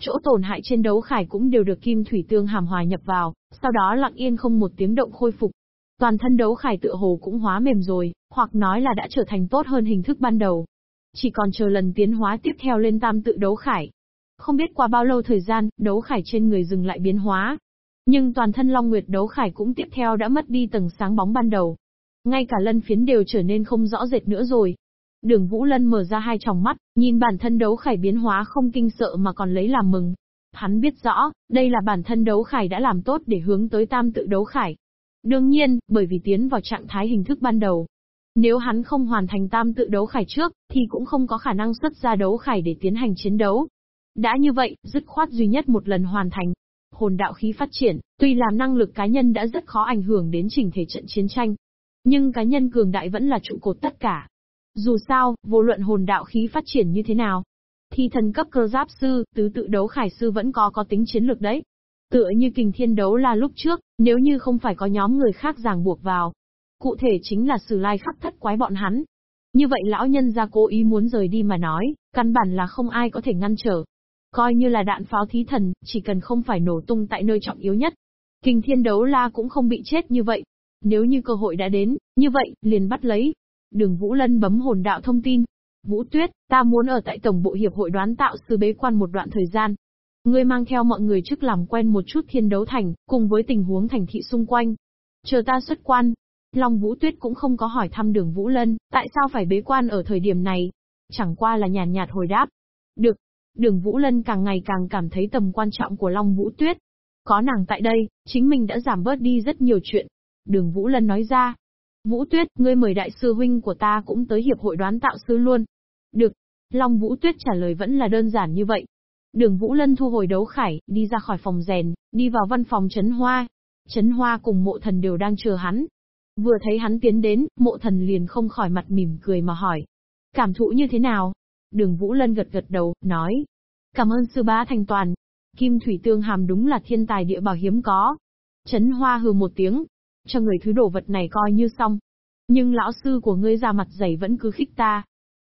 [SPEAKER 1] Chỗ tổn hại trên đấu khải cũng đều được kim thủy tương hàm hòa nhập vào, sau đó lặng yên không một tiếng động khôi phục. Toàn thân đấu khải tựa hồ cũng hóa mềm rồi, hoặc nói là đã trở thành tốt hơn hình thức ban đầu. Chỉ còn chờ lần tiến hóa tiếp theo lên tam tự đấu khải. Không biết qua bao lâu thời gian, đấu khải trên người dừng lại biến hóa. Nhưng toàn thân Long Nguyệt đấu khải cũng tiếp theo đã mất đi tầng sáng bóng ban đầu, ngay cả lân phiến đều trở nên không rõ rệt nữa rồi. Đường Vũ Lân mở ra hai tròng mắt, nhìn bản thân đấu khải biến hóa không kinh sợ mà còn lấy làm mừng. Hắn biết rõ, đây là bản thân đấu khải đã làm tốt để hướng tới tam tự đấu khải. Đương nhiên, bởi vì tiến vào trạng thái hình thức ban đầu. Nếu hắn không hoàn thành tam tự đấu khải trước, thì cũng không có khả năng xuất ra đấu khải để tiến hành chiến đấu. Đã như vậy, dứt khoát duy nhất một lần hoàn thành. Hồn đạo khí phát triển, tuy làm năng lực cá nhân đã rất khó ảnh hưởng đến trình thể trận chiến tranh. Nhưng cá nhân cường đại vẫn là trụ cột tất cả. Dù sao, vô luận hồn đạo khí phát triển như thế nào, thì thần cấp cơ giáp sư, tứ tự đấu khải sư vẫn có có tính chiến lược đấy. Tựa như kình thiên đấu là lúc trước, nếu như không phải có nhóm người khác ràng buộc vào. Cụ thể chính là sử lai khắc thất quái bọn hắn. Như vậy lão nhân ra cố ý muốn rời đi mà nói, căn bản là không ai có thể ngăn trở. Coi như là đạn pháo thí thần, chỉ cần không phải nổ tung tại nơi trọng yếu nhất. Kình thiên đấu la cũng không bị chết như vậy. Nếu như cơ hội đã đến, như vậy, liền bắt lấy. Đường Vũ Lân bấm hồn đạo thông tin. Vũ Tuyết, ta muốn ở tại Tổng bộ Hiệp hội đoán tạo sư bế quan một đoạn thời gian. Ngươi mang theo mọi người trước làm quen một chút thiên đấu thành, cùng với tình huống thành thị xung quanh. Chờ ta xuất quan. Long Vũ Tuyết cũng không có hỏi thăm đường Vũ Lân, tại sao phải bế quan ở thời điểm này. Chẳng qua là nhàn nhạt hồi đáp. Được, Đường Vũ Lân càng ngày càng cảm thấy tầm quan trọng của Long Vũ Tuyết. Có nàng tại đây, chính mình đã giảm bớt đi rất nhiều chuyện. Đường Vũ Lân nói ra. Vũ Tuyết, ngươi mời đại sư huynh của ta cũng tới hiệp hội đoán tạo sư luôn. Được. Long Vũ Tuyết trả lời vẫn là đơn giản như vậy. Đường Vũ Lân thu hồi đấu khải, đi ra khỏi phòng rèn, đi vào văn phòng Trấn Hoa. Trấn Hoa cùng mộ thần đều đang chờ hắn. Vừa thấy hắn tiến đến, mộ thần liền không khỏi mặt mỉm cười mà hỏi. Cảm thụ như thế nào? Đường Vũ Lân gật gật đầu, nói. Cảm ơn sư bá thành toàn. Kim Thủy Tương Hàm đúng là thiên tài địa bảo hiếm có. Trấn Hoa hừ một tiếng. Cho người thứ đồ vật này coi như xong. Nhưng lão sư của ngươi ra mặt dày vẫn cứ khích ta.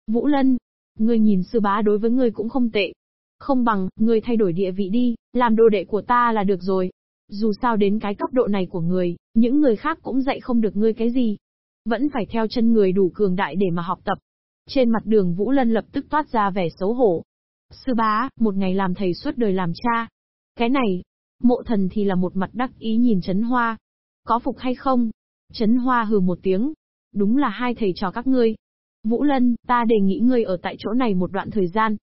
[SPEAKER 1] Vũ Lân, ngươi nhìn sư bá đối với ngươi cũng không tệ. Không bằng, ngươi thay đổi địa vị đi, làm đồ đệ của ta là được rồi. Dù sao đến cái cấp độ này của người, những người khác cũng dạy không được ngươi cái gì. Vẫn phải theo chân người đủ cường đại để mà học tập. Trên mặt đường Vũ Lân lập tức toát ra vẻ xấu hổ. Sư bá, một ngày làm thầy suốt đời làm cha. Cái này, mộ thần thì là một mặt đắc ý nhìn chấn Hoa. Có phục hay không? Trấn Hoa hừ một tiếng. Đúng là hai thầy trò các ngươi. Vũ Lân, ta đề nghị ngươi ở tại chỗ này một đoạn thời gian.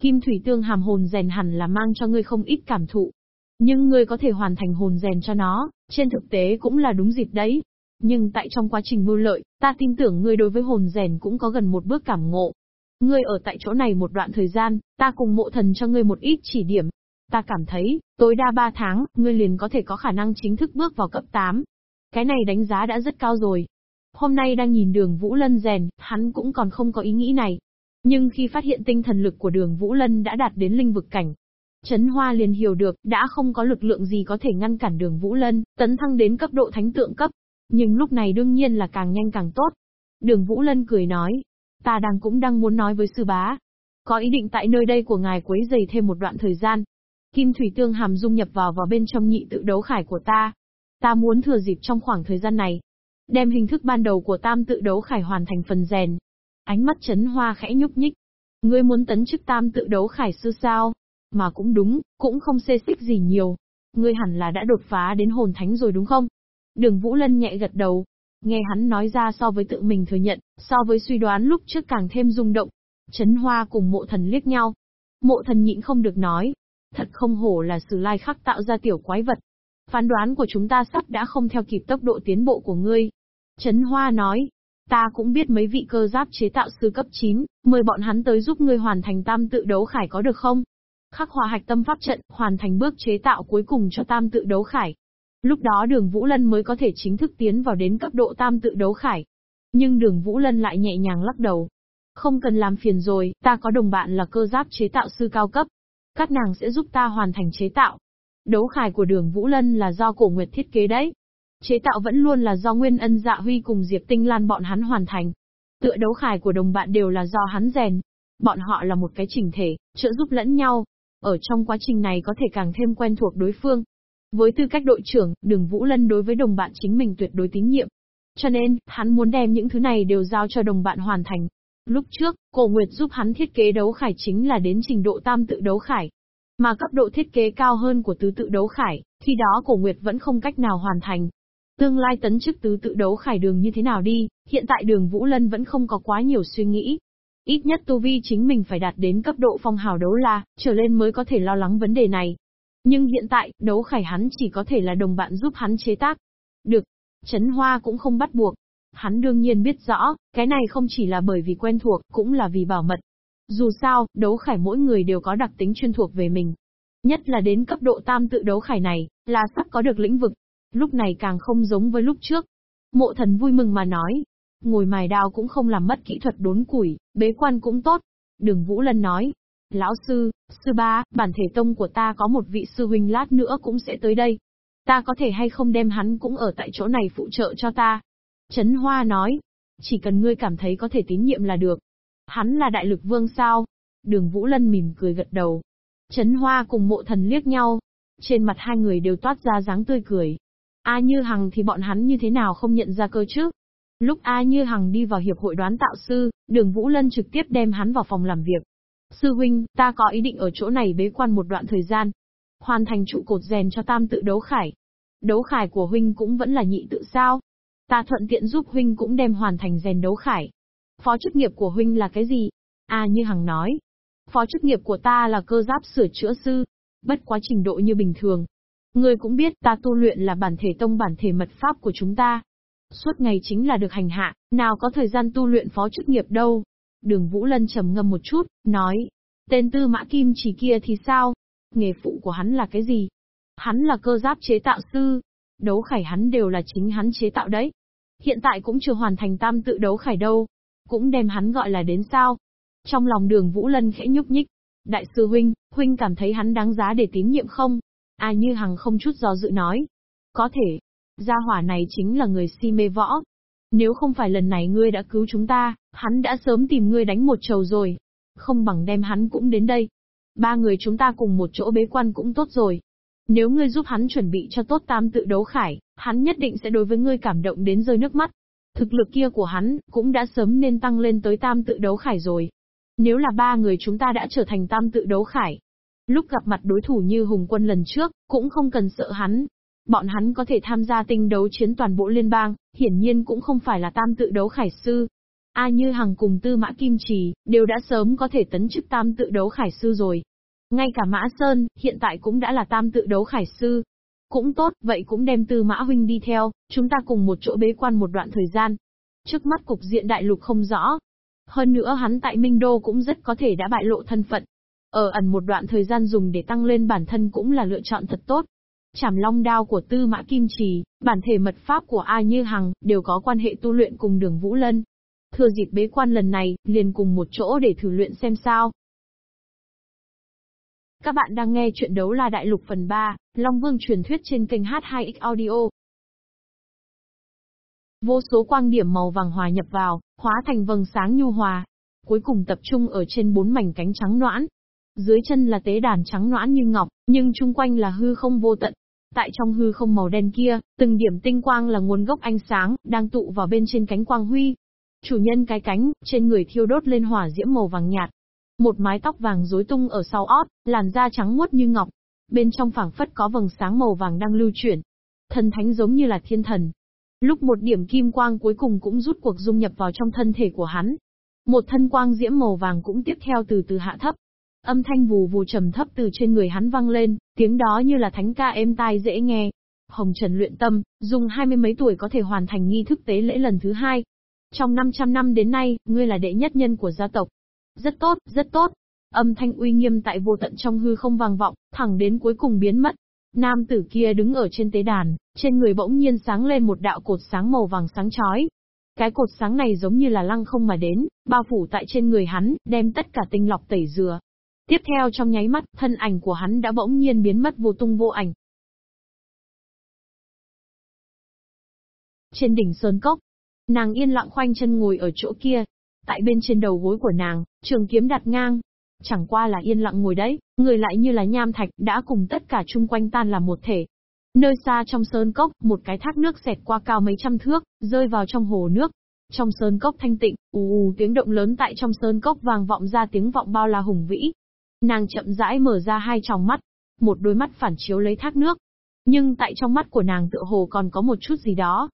[SPEAKER 1] Kim Thủy Tương hàm hồn rèn hẳn là mang cho ngươi không ít cảm thụ. Nhưng ngươi có thể hoàn thành hồn rèn cho nó, trên thực tế cũng là đúng dịp đấy. Nhưng tại trong quá trình mưu lợi, ta tin tưởng ngươi đối với hồn rèn cũng có gần một bước cảm ngộ. Ngươi ở tại chỗ này một đoạn thời gian, ta cùng mộ thần cho ngươi một ít chỉ điểm. Ta cảm thấy, tối đa 3 tháng, ngươi liền có thể có khả năng chính thức bước vào cấp 8. Cái này đánh giá đã rất cao rồi. Hôm nay đang nhìn đường Vũ Lân rèn, hắn cũng còn không có ý nghĩ này. Nhưng khi phát hiện tinh thần lực của đường Vũ Lân đã đạt đến linh vực cảnh, Trấn Hoa liền hiểu được, đã không có lực lượng gì có thể ngăn cản đường Vũ Lân, tấn thăng đến cấp độ thánh tượng cấp. Nhưng lúc này đương nhiên là càng nhanh càng tốt. Đường Vũ Lân cười nói, ta đang cũng đang muốn nói với sư bá. Có ý định tại nơi đây của ngài quấy dày thêm một đoạn thời gian. Kim Thủy Tương hàm dung nhập vào vào bên trong nhị tự đấu khải của ta. Ta muốn thừa dịp trong khoảng thời gian này. Đem hình thức ban đầu của tam tự đấu khải hoàn thành phần rèn. Ánh mắt chấn hoa khẽ nhúc nhích. Ngươi muốn tấn chức tam tự đấu khải sư sao? Mà cũng đúng, cũng không xê xích gì nhiều. Ngươi hẳn là đã đột phá đến hồn thánh rồi đúng không? Đường Vũ Lân nhẹ gật đầu, Nghe hắn nói ra so với tự mình thừa nhận, so với suy đoán lúc trước càng thêm rung động. Trấn Hoa cùng mộ thần liếc nhau. Mộ thần nhịn không được nói. Thật không hổ là sử lai khắc tạo ra tiểu quái vật. Phán đoán của chúng ta sắp đã không theo kịp tốc độ tiến bộ của ngươi. Trấn Hoa nói. Ta cũng biết mấy vị cơ giáp chế tạo sư cấp 9, mời bọn hắn tới giúp ngươi hoàn thành tam tự đấu khải có được không? Khắc hòa hạch tâm pháp trận, hoàn thành bước chế tạo cuối cùng cho tam tự đấu khải. Lúc đó đường Vũ Lân mới có thể chính thức tiến vào đến cấp độ tam tự đấu khải. Nhưng đường Vũ Lân lại nhẹ nhàng lắc đầu. Không cần làm phiền rồi, ta có đồng bạn là cơ giáp chế tạo sư cao cấp. Các nàng sẽ giúp ta hoàn thành chế tạo. Đấu khải của đường Vũ Lân là do cổ nguyệt thiết kế đấy. Chế tạo vẫn luôn là do Nguyên Ân Dạ Huy cùng Diệp Tinh Lan bọn hắn hoàn thành. Tựa đấu khải của đồng bạn đều là do hắn rèn. Bọn họ là một cái chỉnh thể, trợ giúp lẫn nhau. Ở trong quá trình này có thể càng thêm quen thuộc đối phương, với tư cách đội trưởng, đường Vũ Lân đối với đồng bạn chính mình tuyệt đối tín nhiệm. Cho nên, hắn muốn đem những thứ này đều giao cho đồng bạn hoàn thành. Lúc trước, Cổ Nguyệt giúp hắn thiết kế đấu khải chính là đến trình độ tam tự đấu khải. Mà cấp độ thiết kế cao hơn của tứ tự đấu khải, khi đó Cổ Nguyệt vẫn không cách nào hoàn thành. Tương lai tấn chức tứ tự đấu khải đường như thế nào đi, hiện tại đường Vũ Lân vẫn không có quá nhiều suy nghĩ. Ít nhất tu vi chính mình phải đạt đến cấp độ phong hào đấu la, trở lên mới có thể lo lắng vấn đề này. Nhưng hiện tại, đấu khải hắn chỉ có thể là đồng bạn giúp hắn chế tác. Được. Trấn Hoa cũng không bắt buộc. Hắn đương nhiên biết rõ, cái này không chỉ là bởi vì quen thuộc, cũng là vì bảo mật. Dù sao, đấu khải mỗi người đều có đặc tính chuyên thuộc về mình. Nhất là đến cấp độ tam tự đấu khải này, là sắp có được lĩnh vực. Lúc này càng không giống với lúc trước. Mộ thần vui mừng mà nói. Ngồi mài đao cũng không làm mất kỹ thuật đốn củi, bế quan cũng tốt. Đường Vũ Lân nói. Lão sư, sư ba, bản thể tông của ta có một vị sư huynh lát nữa cũng sẽ tới đây. Ta có thể hay không đem hắn cũng ở tại chỗ này phụ trợ cho ta. Trấn Hoa nói. Chỉ cần ngươi cảm thấy có thể tín nhiệm là được. Hắn là đại lực vương sao? Đường Vũ Lân mỉm cười gật đầu. Trấn Hoa cùng mộ thần liếc nhau. Trên mặt hai người đều toát ra dáng tươi cười. A Như Hằng thì bọn hắn như thế nào không nhận ra cơ chứ? Lúc A Như Hằng đi vào hiệp hội đoán tạo sư, đường Vũ Lân trực tiếp đem hắn vào phòng làm việc. Sư huynh, ta có ý định ở chỗ này bế quan một đoạn thời gian. Hoàn thành trụ cột rèn cho tam tự đấu khải. Đấu khải của huynh cũng vẫn là nhị tự sao? Ta thuận tiện giúp huynh cũng đem hoàn thành rèn đấu khải. Phó chức nghiệp của huynh là cái gì? A Như Hằng nói. Phó chức nghiệp của ta là cơ giáp sửa chữa sư. Bất quá trình độ như bình thường. Ngươi cũng biết ta tu luyện là bản thể tông bản thể mật pháp của chúng ta. Suốt ngày chính là được hành hạ, nào có thời gian tu luyện phó chức nghiệp đâu. Đường Vũ Lân trầm ngâm một chút, nói. Tên tư mã kim chỉ kia thì sao? Nghề phụ của hắn là cái gì? Hắn là cơ giáp chế tạo sư. Đấu khải hắn đều là chính hắn chế tạo đấy. Hiện tại cũng chưa hoàn thành tam tự đấu khải đâu. Cũng đem hắn gọi là đến sao? Trong lòng đường Vũ Lân khẽ nhúc nhích. Đại sư huynh, huynh cảm thấy hắn đáng giá để tín nhiệm không? A Như Hằng không chút do dự nói. Có thể. Gia hỏa này chính là người si mê võ. Nếu không phải lần này ngươi đã cứu chúng ta, hắn đã sớm tìm ngươi đánh một trầu rồi. Không bằng đem hắn cũng đến đây. Ba người chúng ta cùng một chỗ bế quan cũng tốt rồi. Nếu ngươi giúp hắn chuẩn bị cho tốt tam tự đấu khải, hắn nhất định sẽ đối với ngươi cảm động đến rơi nước mắt. Thực lực kia của hắn, cũng đã sớm nên tăng lên tới tam tự đấu khải rồi. Nếu là ba người chúng ta đã trở thành tam tự đấu khải, lúc gặp mặt đối thủ như Hùng quân lần trước, cũng không cần sợ hắn. Bọn hắn có thể tham gia tinh đấu chiến toàn bộ liên bang, hiển nhiên cũng không phải là tam tự đấu khải sư. A Như Hằng cùng Tư Mã Kim Trì, đều đã sớm có thể tấn chức tam tự đấu khải sư rồi. Ngay cả Mã Sơn, hiện tại cũng đã là tam tự đấu khải sư. Cũng tốt, vậy cũng đem Tư Mã Huynh đi theo, chúng ta cùng một chỗ bế quan một đoạn thời gian. Trước mắt cục diện đại lục không rõ, hơn nữa hắn tại Minh Đô cũng rất có thể đã bại lộ thân phận. Ở ẩn một đoạn thời gian dùng để tăng lên bản thân cũng là lựa chọn thật tốt. Chảm long đao của Tư Mã Kim Trì, bản thể mật pháp của A Như Hằng, đều có quan hệ tu luyện cùng đường Vũ Lân. Thừa dịp bế quan lần này, liền cùng một chỗ để thử luyện xem sao. Các bạn đang nghe chuyện đấu la đại lục phần 3, Long Vương truyền thuyết trên kênh H2X Audio. Vô số quang điểm màu vàng hòa nhập vào, hóa thành vầng sáng nhu hòa. Cuối cùng tập trung ở trên bốn mảnh cánh trắng noãn. Dưới chân là tế đàn trắng noãn như ngọc, nhưng chung quanh là hư không vô tận. Tại trong hư không màu đen kia, từng điểm tinh quang là nguồn gốc ánh sáng, đang tụ vào bên trên cánh quang huy. Chủ nhân cái cánh, trên người thiêu đốt lên hỏa diễm màu vàng nhạt. Một mái tóc vàng rối tung ở sau ót, làn da trắng muốt như ngọc. Bên trong phảng phất có vầng sáng màu vàng đang lưu chuyển. Thần thánh giống như là thiên thần, Lúc một điểm kim quang cuối cùng cũng rút cuộc dung nhập vào trong thân thể của hắn. Một thân quang diễm màu vàng cũng tiếp theo từ từ hạ thấp. Âm thanh vù vù trầm thấp từ trên người hắn vang lên, tiếng đó như là thánh ca êm tai dễ nghe. Hồng Trần luyện tâm, dùng hai mươi mấy tuổi có thể hoàn thành nghi thức tế lễ lần thứ hai. Trong 500 năm đến nay, ngươi là đệ nhất nhân của gia tộc. Rất tốt, rất tốt. Âm thanh uy nghiêm tại vô tận trong hư không vang vọng, thẳng đến cuối cùng biến mất. Nam tử kia đứng ở trên tế đàn, trên người bỗng nhiên sáng lên một đạo cột sáng màu vàng sáng chói. Cái cột sáng này giống như là lăng không mà đến, bao phủ tại trên người hắn, đem tất cả tinh lọc tẩy rửa. Tiếp theo trong nháy mắt, thân ảnh của hắn đã bỗng nhiên biến mất vô tung vô ảnh. Trên đỉnh sơn cốc, nàng yên lặng khoanh chân ngồi ở chỗ kia. Tại bên trên đầu gối của nàng, trường kiếm đặt ngang, Chẳng qua là yên lặng ngồi đấy, người lại như là nham thạch, đã cùng tất cả chung quanh tan là một thể. Nơi xa trong sơn cốc, một cái thác nước xẹt qua cao mấy trăm thước, rơi vào trong hồ nước. Trong sơn cốc thanh tịnh, ù ù tiếng động lớn tại trong sơn cốc vàng vọng ra tiếng vọng bao la hùng vĩ. Nàng chậm rãi mở ra hai tròng mắt, một đôi mắt phản chiếu lấy thác nước. Nhưng tại trong mắt của nàng tựa hồ còn có một chút gì đó.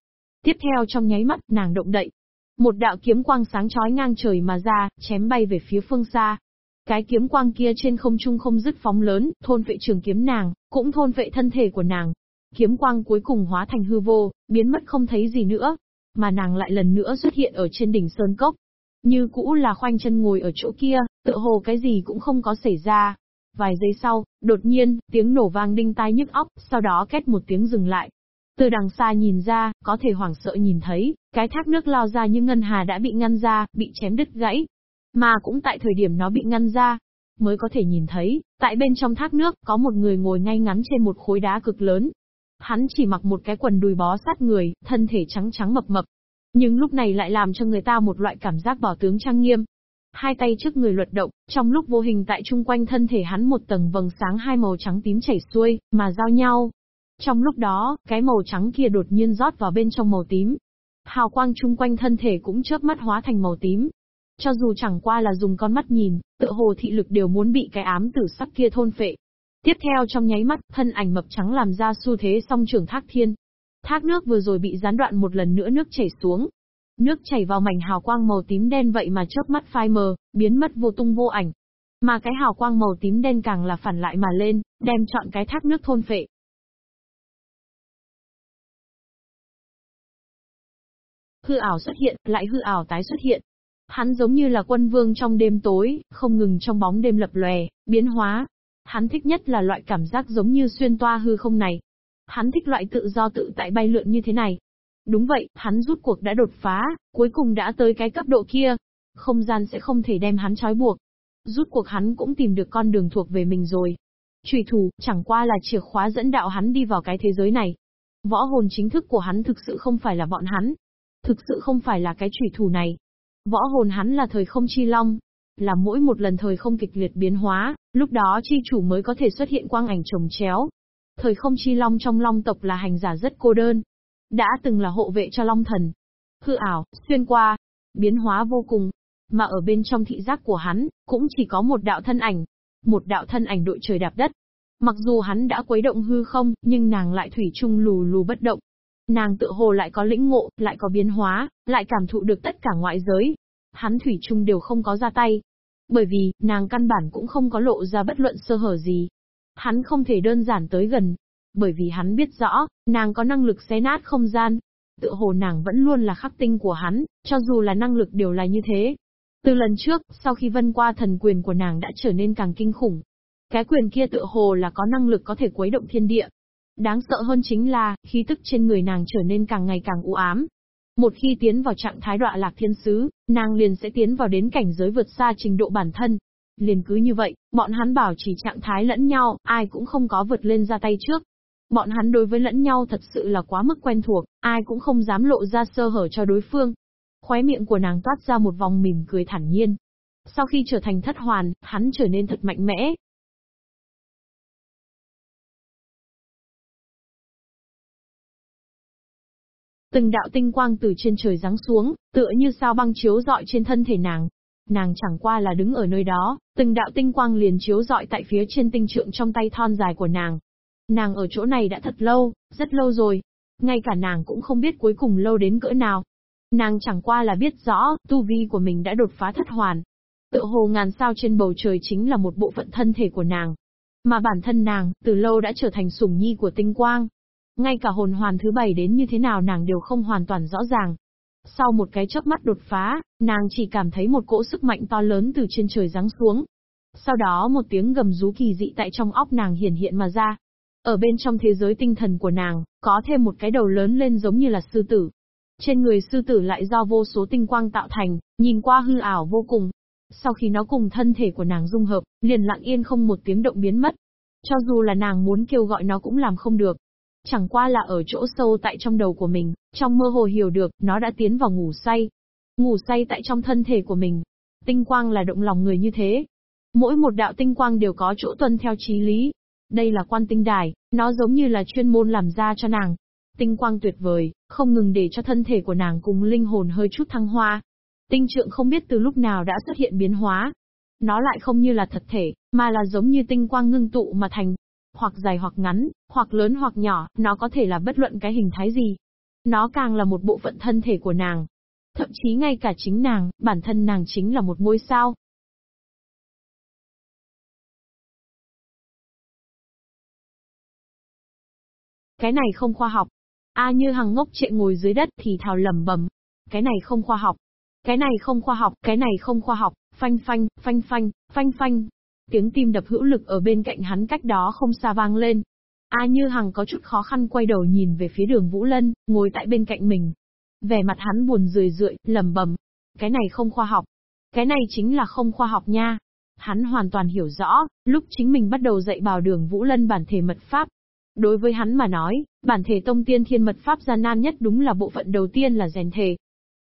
[SPEAKER 1] Tiếp theo trong nháy mắt, nàng động đậy. Một đạo kiếm quang sáng chói ngang trời mà ra, chém bay về phía phương xa. Cái kiếm quang kia trên không trung không dứt phóng lớn, thôn vệ trường kiếm nàng, cũng thôn vệ thân thể của nàng. Kiếm quang cuối cùng hóa thành hư vô, biến mất không thấy gì nữa. Mà nàng lại lần nữa xuất hiện ở trên đỉnh sơn cốc. Như cũ là khoanh chân ngồi ở chỗ kia, tựa hồ cái gì cũng không có xảy ra. Vài giây sau, đột nhiên, tiếng nổ vang đinh tai nhức óc, sau đó két một tiếng dừng lại. Từ đằng xa nhìn ra, có thể hoảng sợ nhìn thấy, cái thác nước lao ra như ngân hà đã bị ngăn ra, bị chém đứt gãy. Mà cũng tại thời điểm nó bị ngăn ra, mới có thể nhìn thấy, tại bên trong thác nước, có một người ngồi ngay ngắn trên một khối đá cực lớn. Hắn chỉ mặc một cái quần đùi bó sát người, thân thể trắng trắng mập mập. Nhưng lúc này lại làm cho người ta một loại cảm giác bảo tướng trang nghiêm. Hai tay trước người luật động, trong lúc vô hình tại chung quanh thân thể hắn một tầng vầng sáng hai màu trắng tím chảy xuôi, mà giao nhau. Trong lúc đó, cái màu trắng kia đột nhiên rót vào bên trong màu tím. Hào quang chung quanh thân thể cũng chớp mắt hóa thành màu tím, cho dù chẳng qua là dùng con mắt nhìn, tựa hồ thị lực đều muốn bị cái ám tử sắc kia thôn phệ. Tiếp theo trong nháy mắt, thân ảnh mập trắng làm ra xu thế song trưởng thác thiên. Thác nước vừa rồi bị gián đoạn một lần nữa nước chảy xuống. Nước chảy vào mảnh hào quang màu tím đen vậy mà chớp mắt phai mờ, biến mất vô tung vô ảnh. Mà cái hào quang màu tím đen càng là phản lại mà lên, đem chọn cái thác nước thôn phệ. Hư ảo xuất hiện, lại hư ảo tái xuất hiện, Hắn giống như là quân vương trong đêm tối, không ngừng trong bóng đêm lập lòe, biến hóa. Hắn thích nhất là loại cảm giác giống như xuyên toa hư không này. Hắn thích loại tự do tự tại bay lượn như thế này. Đúng vậy, hắn rút cuộc đã đột phá, cuối cùng đã tới cái cấp độ kia. Không gian sẽ không thể đem hắn trói buộc. Rút cuộc hắn cũng tìm được con đường thuộc về mình rồi. Trùy thủ, chẳng qua là chìa khóa dẫn đạo hắn đi vào cái thế giới này. Võ hồn chính thức của hắn thực sự không phải là bọn hắn. Thực sự không phải là cái chủy thủ này. Võ hồn hắn là thời không chi long, là mỗi một lần thời không kịch liệt biến hóa, lúc đó chi chủ mới có thể xuất hiện quang ảnh trồng chéo. Thời không chi long trong long tộc là hành giả rất cô đơn, đã từng là hộ vệ cho long thần. Hư ảo, xuyên qua, biến hóa vô cùng, mà ở bên trong thị giác của hắn, cũng chỉ có một đạo thân ảnh, một đạo thân ảnh đội trời đạp đất. Mặc dù hắn đã quấy động hư không, nhưng nàng lại thủy chung lù lù bất động, Nàng tự hồ lại có lĩnh ngộ, lại có biến hóa, lại cảm thụ được tất cả ngoại giới. Hắn thủy chung đều không có ra tay. Bởi vì, nàng căn bản cũng không có lộ ra bất luận sơ hở gì. Hắn không thể đơn giản tới gần. Bởi vì hắn biết rõ, nàng có năng lực xé nát không gian. Tự hồ nàng vẫn luôn là khắc tinh của hắn, cho dù là năng lực đều là như thế. Từ lần trước, sau khi vân qua thần quyền của nàng đã trở nên càng kinh khủng. Cái quyền kia tự hồ là có năng lực có thể quấy động thiên địa, Đáng sợ hơn chính là, khí tức trên người nàng trở nên càng ngày càng u ám. Một khi tiến vào trạng thái đọa lạc thiên sứ, nàng liền sẽ tiến vào đến cảnh giới vượt xa trình độ bản thân. Liền cứ như vậy, bọn hắn bảo chỉ trạng thái lẫn nhau, ai cũng không có vượt lên ra tay trước. Bọn hắn đối với lẫn nhau thật sự là quá mức quen thuộc, ai cũng không dám lộ ra sơ hở cho đối phương. Khóe miệng của nàng toát ra một vòng mỉm cười thản nhiên. Sau khi trở thành thất hoàn, hắn trở nên thật mạnh mẽ, Từng đạo tinh quang từ trên trời giáng xuống, tựa như sao băng chiếu rọi trên thân thể nàng. Nàng chẳng qua là đứng ở nơi đó, từng đạo tinh quang liền chiếu rọi tại phía trên tinh trượng trong tay thon dài của nàng. Nàng ở chỗ này đã thật lâu, rất lâu rồi. Ngay cả nàng cũng không biết cuối cùng lâu đến cỡ nào. Nàng chẳng qua là biết rõ, tu vi của mình đã đột phá thất hoàn. Tự hồ ngàn sao trên bầu trời chính là một bộ phận thân thể của nàng. Mà bản thân nàng, từ lâu đã trở thành sủng nhi của tinh quang. Ngay cả hồn hoàn thứ bảy đến như thế nào nàng đều không hoàn toàn rõ ràng. Sau một cái chớp mắt đột phá, nàng chỉ cảm thấy một cỗ sức mạnh to lớn từ trên trời giáng xuống. Sau đó một tiếng gầm rú kỳ dị tại trong óc nàng hiển hiện mà ra. Ở bên trong thế giới tinh thần của nàng, có thêm một cái đầu lớn lên giống như là sư tử. Trên người sư tử lại do vô số tinh quang tạo thành, nhìn qua hư ảo vô cùng. Sau khi nó cùng thân thể của nàng dung hợp, liền lặng yên không một tiếng động biến mất. Cho dù là nàng muốn kêu gọi nó cũng làm không được. Chẳng qua là ở chỗ sâu tại trong đầu của mình, trong mơ hồ hiểu được, nó đã tiến vào ngủ say. Ngủ say tại trong thân thể của mình. Tinh quang là động lòng người như thế. Mỗi một đạo tinh quang đều có chỗ tuân theo trí lý. Đây là quan tinh đài, nó giống như là chuyên môn làm ra cho nàng. Tinh quang tuyệt vời, không ngừng để cho thân thể của nàng cùng linh hồn hơi chút thăng hoa. Tinh trượng không biết từ lúc nào đã xuất hiện biến hóa. Nó lại không như là thật thể, mà là giống như tinh quang ngưng tụ mà thành, hoặc dài hoặc ngắn, hoặc lớn hoặc nhỏ, nó có thể là bất luận cái hình thái gì. Nó càng là một bộ phận thân thể của nàng. Thậm chí ngay cả chính nàng, bản thân nàng chính là một ngôi sao. Cái này không khoa học. A như hằng ngốc trệ ngồi dưới đất thì thào lầm bầm. Cái này không khoa học. Cái này không khoa học, cái này không khoa học, phanh phanh, phanh phanh, phanh phanh. Tiếng tim đập hữu lực ở bên cạnh hắn cách đó không xa vang lên. A Như Hằng có chút khó khăn quay đầu nhìn về phía đường Vũ Lân, ngồi tại bên cạnh mình. Vẻ mặt hắn buồn rười rượi, lầm bầm. Cái này không khoa học. Cái này chính là không khoa học nha. Hắn hoàn toàn hiểu rõ, lúc chính mình bắt đầu dạy bảo đường Vũ Lân bản thể mật pháp. Đối với hắn mà nói, bản thể tông tiên thiên mật pháp gian nan nhất đúng là bộ phận đầu tiên là rèn thể.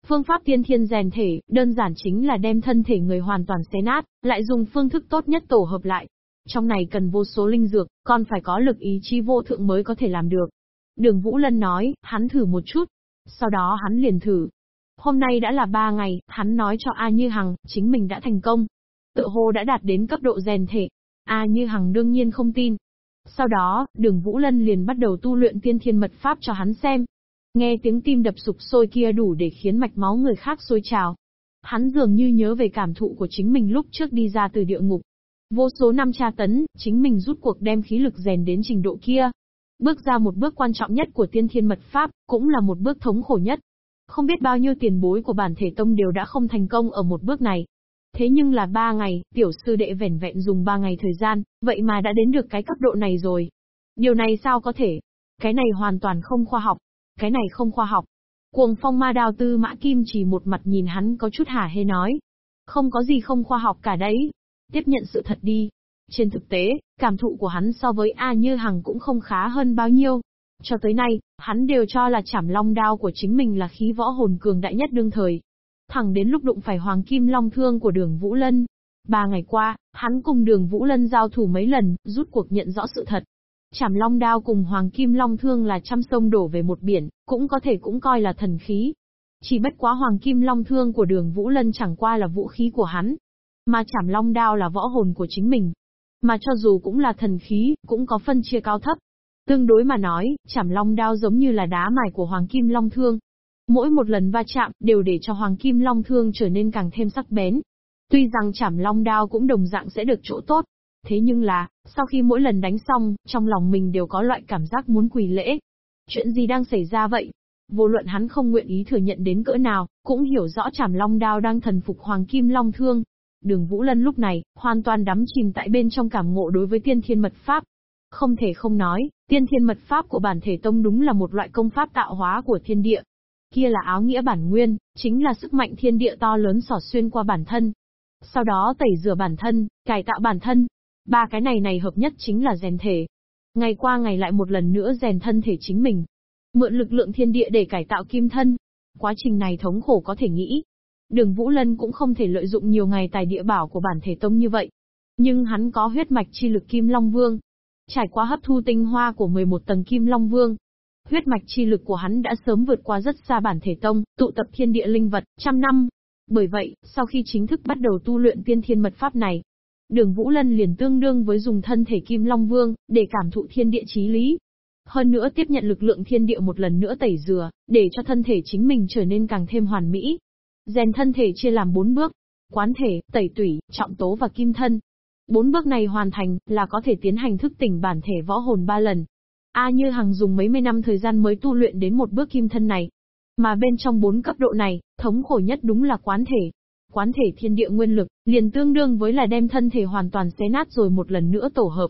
[SPEAKER 1] Phương pháp tiên thiên rèn thể, đơn giản chính là đem thân thể người hoàn toàn xé nát, lại dùng phương thức tốt nhất tổ hợp lại. Trong này cần vô số linh dược, còn phải có lực ý chí vô thượng mới có thể làm được. Đường Vũ Lân nói, hắn thử một chút. Sau đó hắn liền thử. Hôm nay đã là ba ngày, hắn nói cho A Như Hằng, chính mình đã thành công. Tự hồ đã đạt đến cấp độ rèn thể. A Như Hằng đương nhiên không tin. Sau đó, đường Vũ Lân liền bắt đầu tu luyện tiên thiên mật pháp cho hắn xem. Nghe tiếng tim đập sụp sôi kia đủ để khiến mạch máu người khác sôi trào. Hắn dường như nhớ về cảm thụ của chính mình lúc trước đi ra từ địa ngục. Vô số năm tra tấn, chính mình rút cuộc đem khí lực rèn đến trình độ kia. Bước ra một bước quan trọng nhất của tiên thiên mật pháp, cũng là một bước thống khổ nhất. Không biết bao nhiêu tiền bối của bản thể tông đều đã không thành công ở một bước này. Thế nhưng là ba ngày, tiểu sư đệ vẻn vẹn dùng ba ngày thời gian, vậy mà đã đến được cái cấp độ này rồi. Điều này sao có thể? Cái này hoàn toàn không khoa học. Cái này không khoa học. Cuồng phong ma đào tư mã kim chỉ một mặt nhìn hắn có chút hả hê nói. Không có gì không khoa học cả đấy. Tiếp nhận sự thật đi. Trên thực tế, cảm thụ của hắn so với A Như Hằng cũng không khá hơn bao nhiêu. Cho tới nay, hắn đều cho là chảm long đao của chính mình là khí võ hồn cường đại nhất đương thời. Thẳng đến lúc đụng phải hoàng kim long thương của đường Vũ Lân. Ba ngày qua, hắn cùng đường Vũ Lân giao thủ mấy lần, rút cuộc nhận rõ sự thật. Chảm long đao cùng hoàng kim long thương là trăm sông đổ về một biển, cũng có thể cũng coi là thần khí. Chỉ bất quá hoàng kim long thương của đường Vũ Lân chẳng qua là vũ khí của hắn. Mà chảm long đao là võ hồn của chính mình. Mà cho dù cũng là thần khí, cũng có phân chia cao thấp. Tương đối mà nói, chảm long đao giống như là đá mài của hoàng kim long thương. Mỗi một lần va chạm, đều để cho hoàng kim long thương trở nên càng thêm sắc bén. Tuy rằng chảm long đao cũng đồng dạng sẽ được chỗ tốt, Thế nhưng là, sau khi mỗi lần đánh xong, trong lòng mình đều có loại cảm giác muốn quỳ lễ. Chuyện gì đang xảy ra vậy? Vô luận hắn không nguyện ý thừa nhận đến cỡ nào, cũng hiểu rõ chảm long đao đang thần phục hoàng kim long thương. Đường Vũ Lân lúc này, hoàn toàn đắm chìm tại bên trong cảm ngộ đối với tiên thiên mật pháp. Không thể không nói, tiên thiên mật pháp của bản thể tông đúng là một loại công pháp tạo hóa của thiên địa. Kia là áo nghĩa bản nguyên, chính là sức mạnh thiên địa to lớn sỏ xuyên qua bản thân. Sau đó tẩy rửa bản thân, cải tạo bản thân, Ba cái này này hợp nhất chính là rèn thể. Ngày qua ngày lại một lần nữa rèn thân thể chính mình. Mượn lực lượng thiên địa để cải tạo kim thân. Quá trình này thống khổ có thể nghĩ. Đường Vũ Lân cũng không thể lợi dụng nhiều ngày tài địa bảo của bản thể tông như vậy. Nhưng hắn có huyết mạch chi lực Kim Long Vương. Trải qua hấp thu tinh hoa của 11 tầng Kim Long Vương, huyết mạch chi lực của hắn đã sớm vượt qua rất xa bản thể tông, tụ tập thiên địa linh vật, trăm năm. Bởi vậy, sau khi chính thức bắt đầu tu luyện tiên thiên mật pháp này, Đường Vũ Lân liền tương đương với dùng thân thể Kim Long Vương, để cảm thụ thiên địa chí lý. Hơn nữa tiếp nhận lực lượng thiên địa một lần nữa tẩy rửa, để cho thân thể chính mình trở nên càng thêm hoàn mỹ. Rèn thân thể chia làm bốn bước. Quán thể, tẩy tủy, trọng tố và kim thân. Bốn bước này hoàn thành, là có thể tiến hành thức tỉnh bản thể võ hồn ba lần. A như Hằng dùng mấy mươi năm thời gian mới tu luyện đến một bước kim thân này. Mà bên trong bốn cấp độ này, thống khổ nhất đúng là quán thể, quán thể thiên địa nguyên lực, liền tương đương với là đem thân thể hoàn toàn xé nát rồi một lần nữa tổ hợp.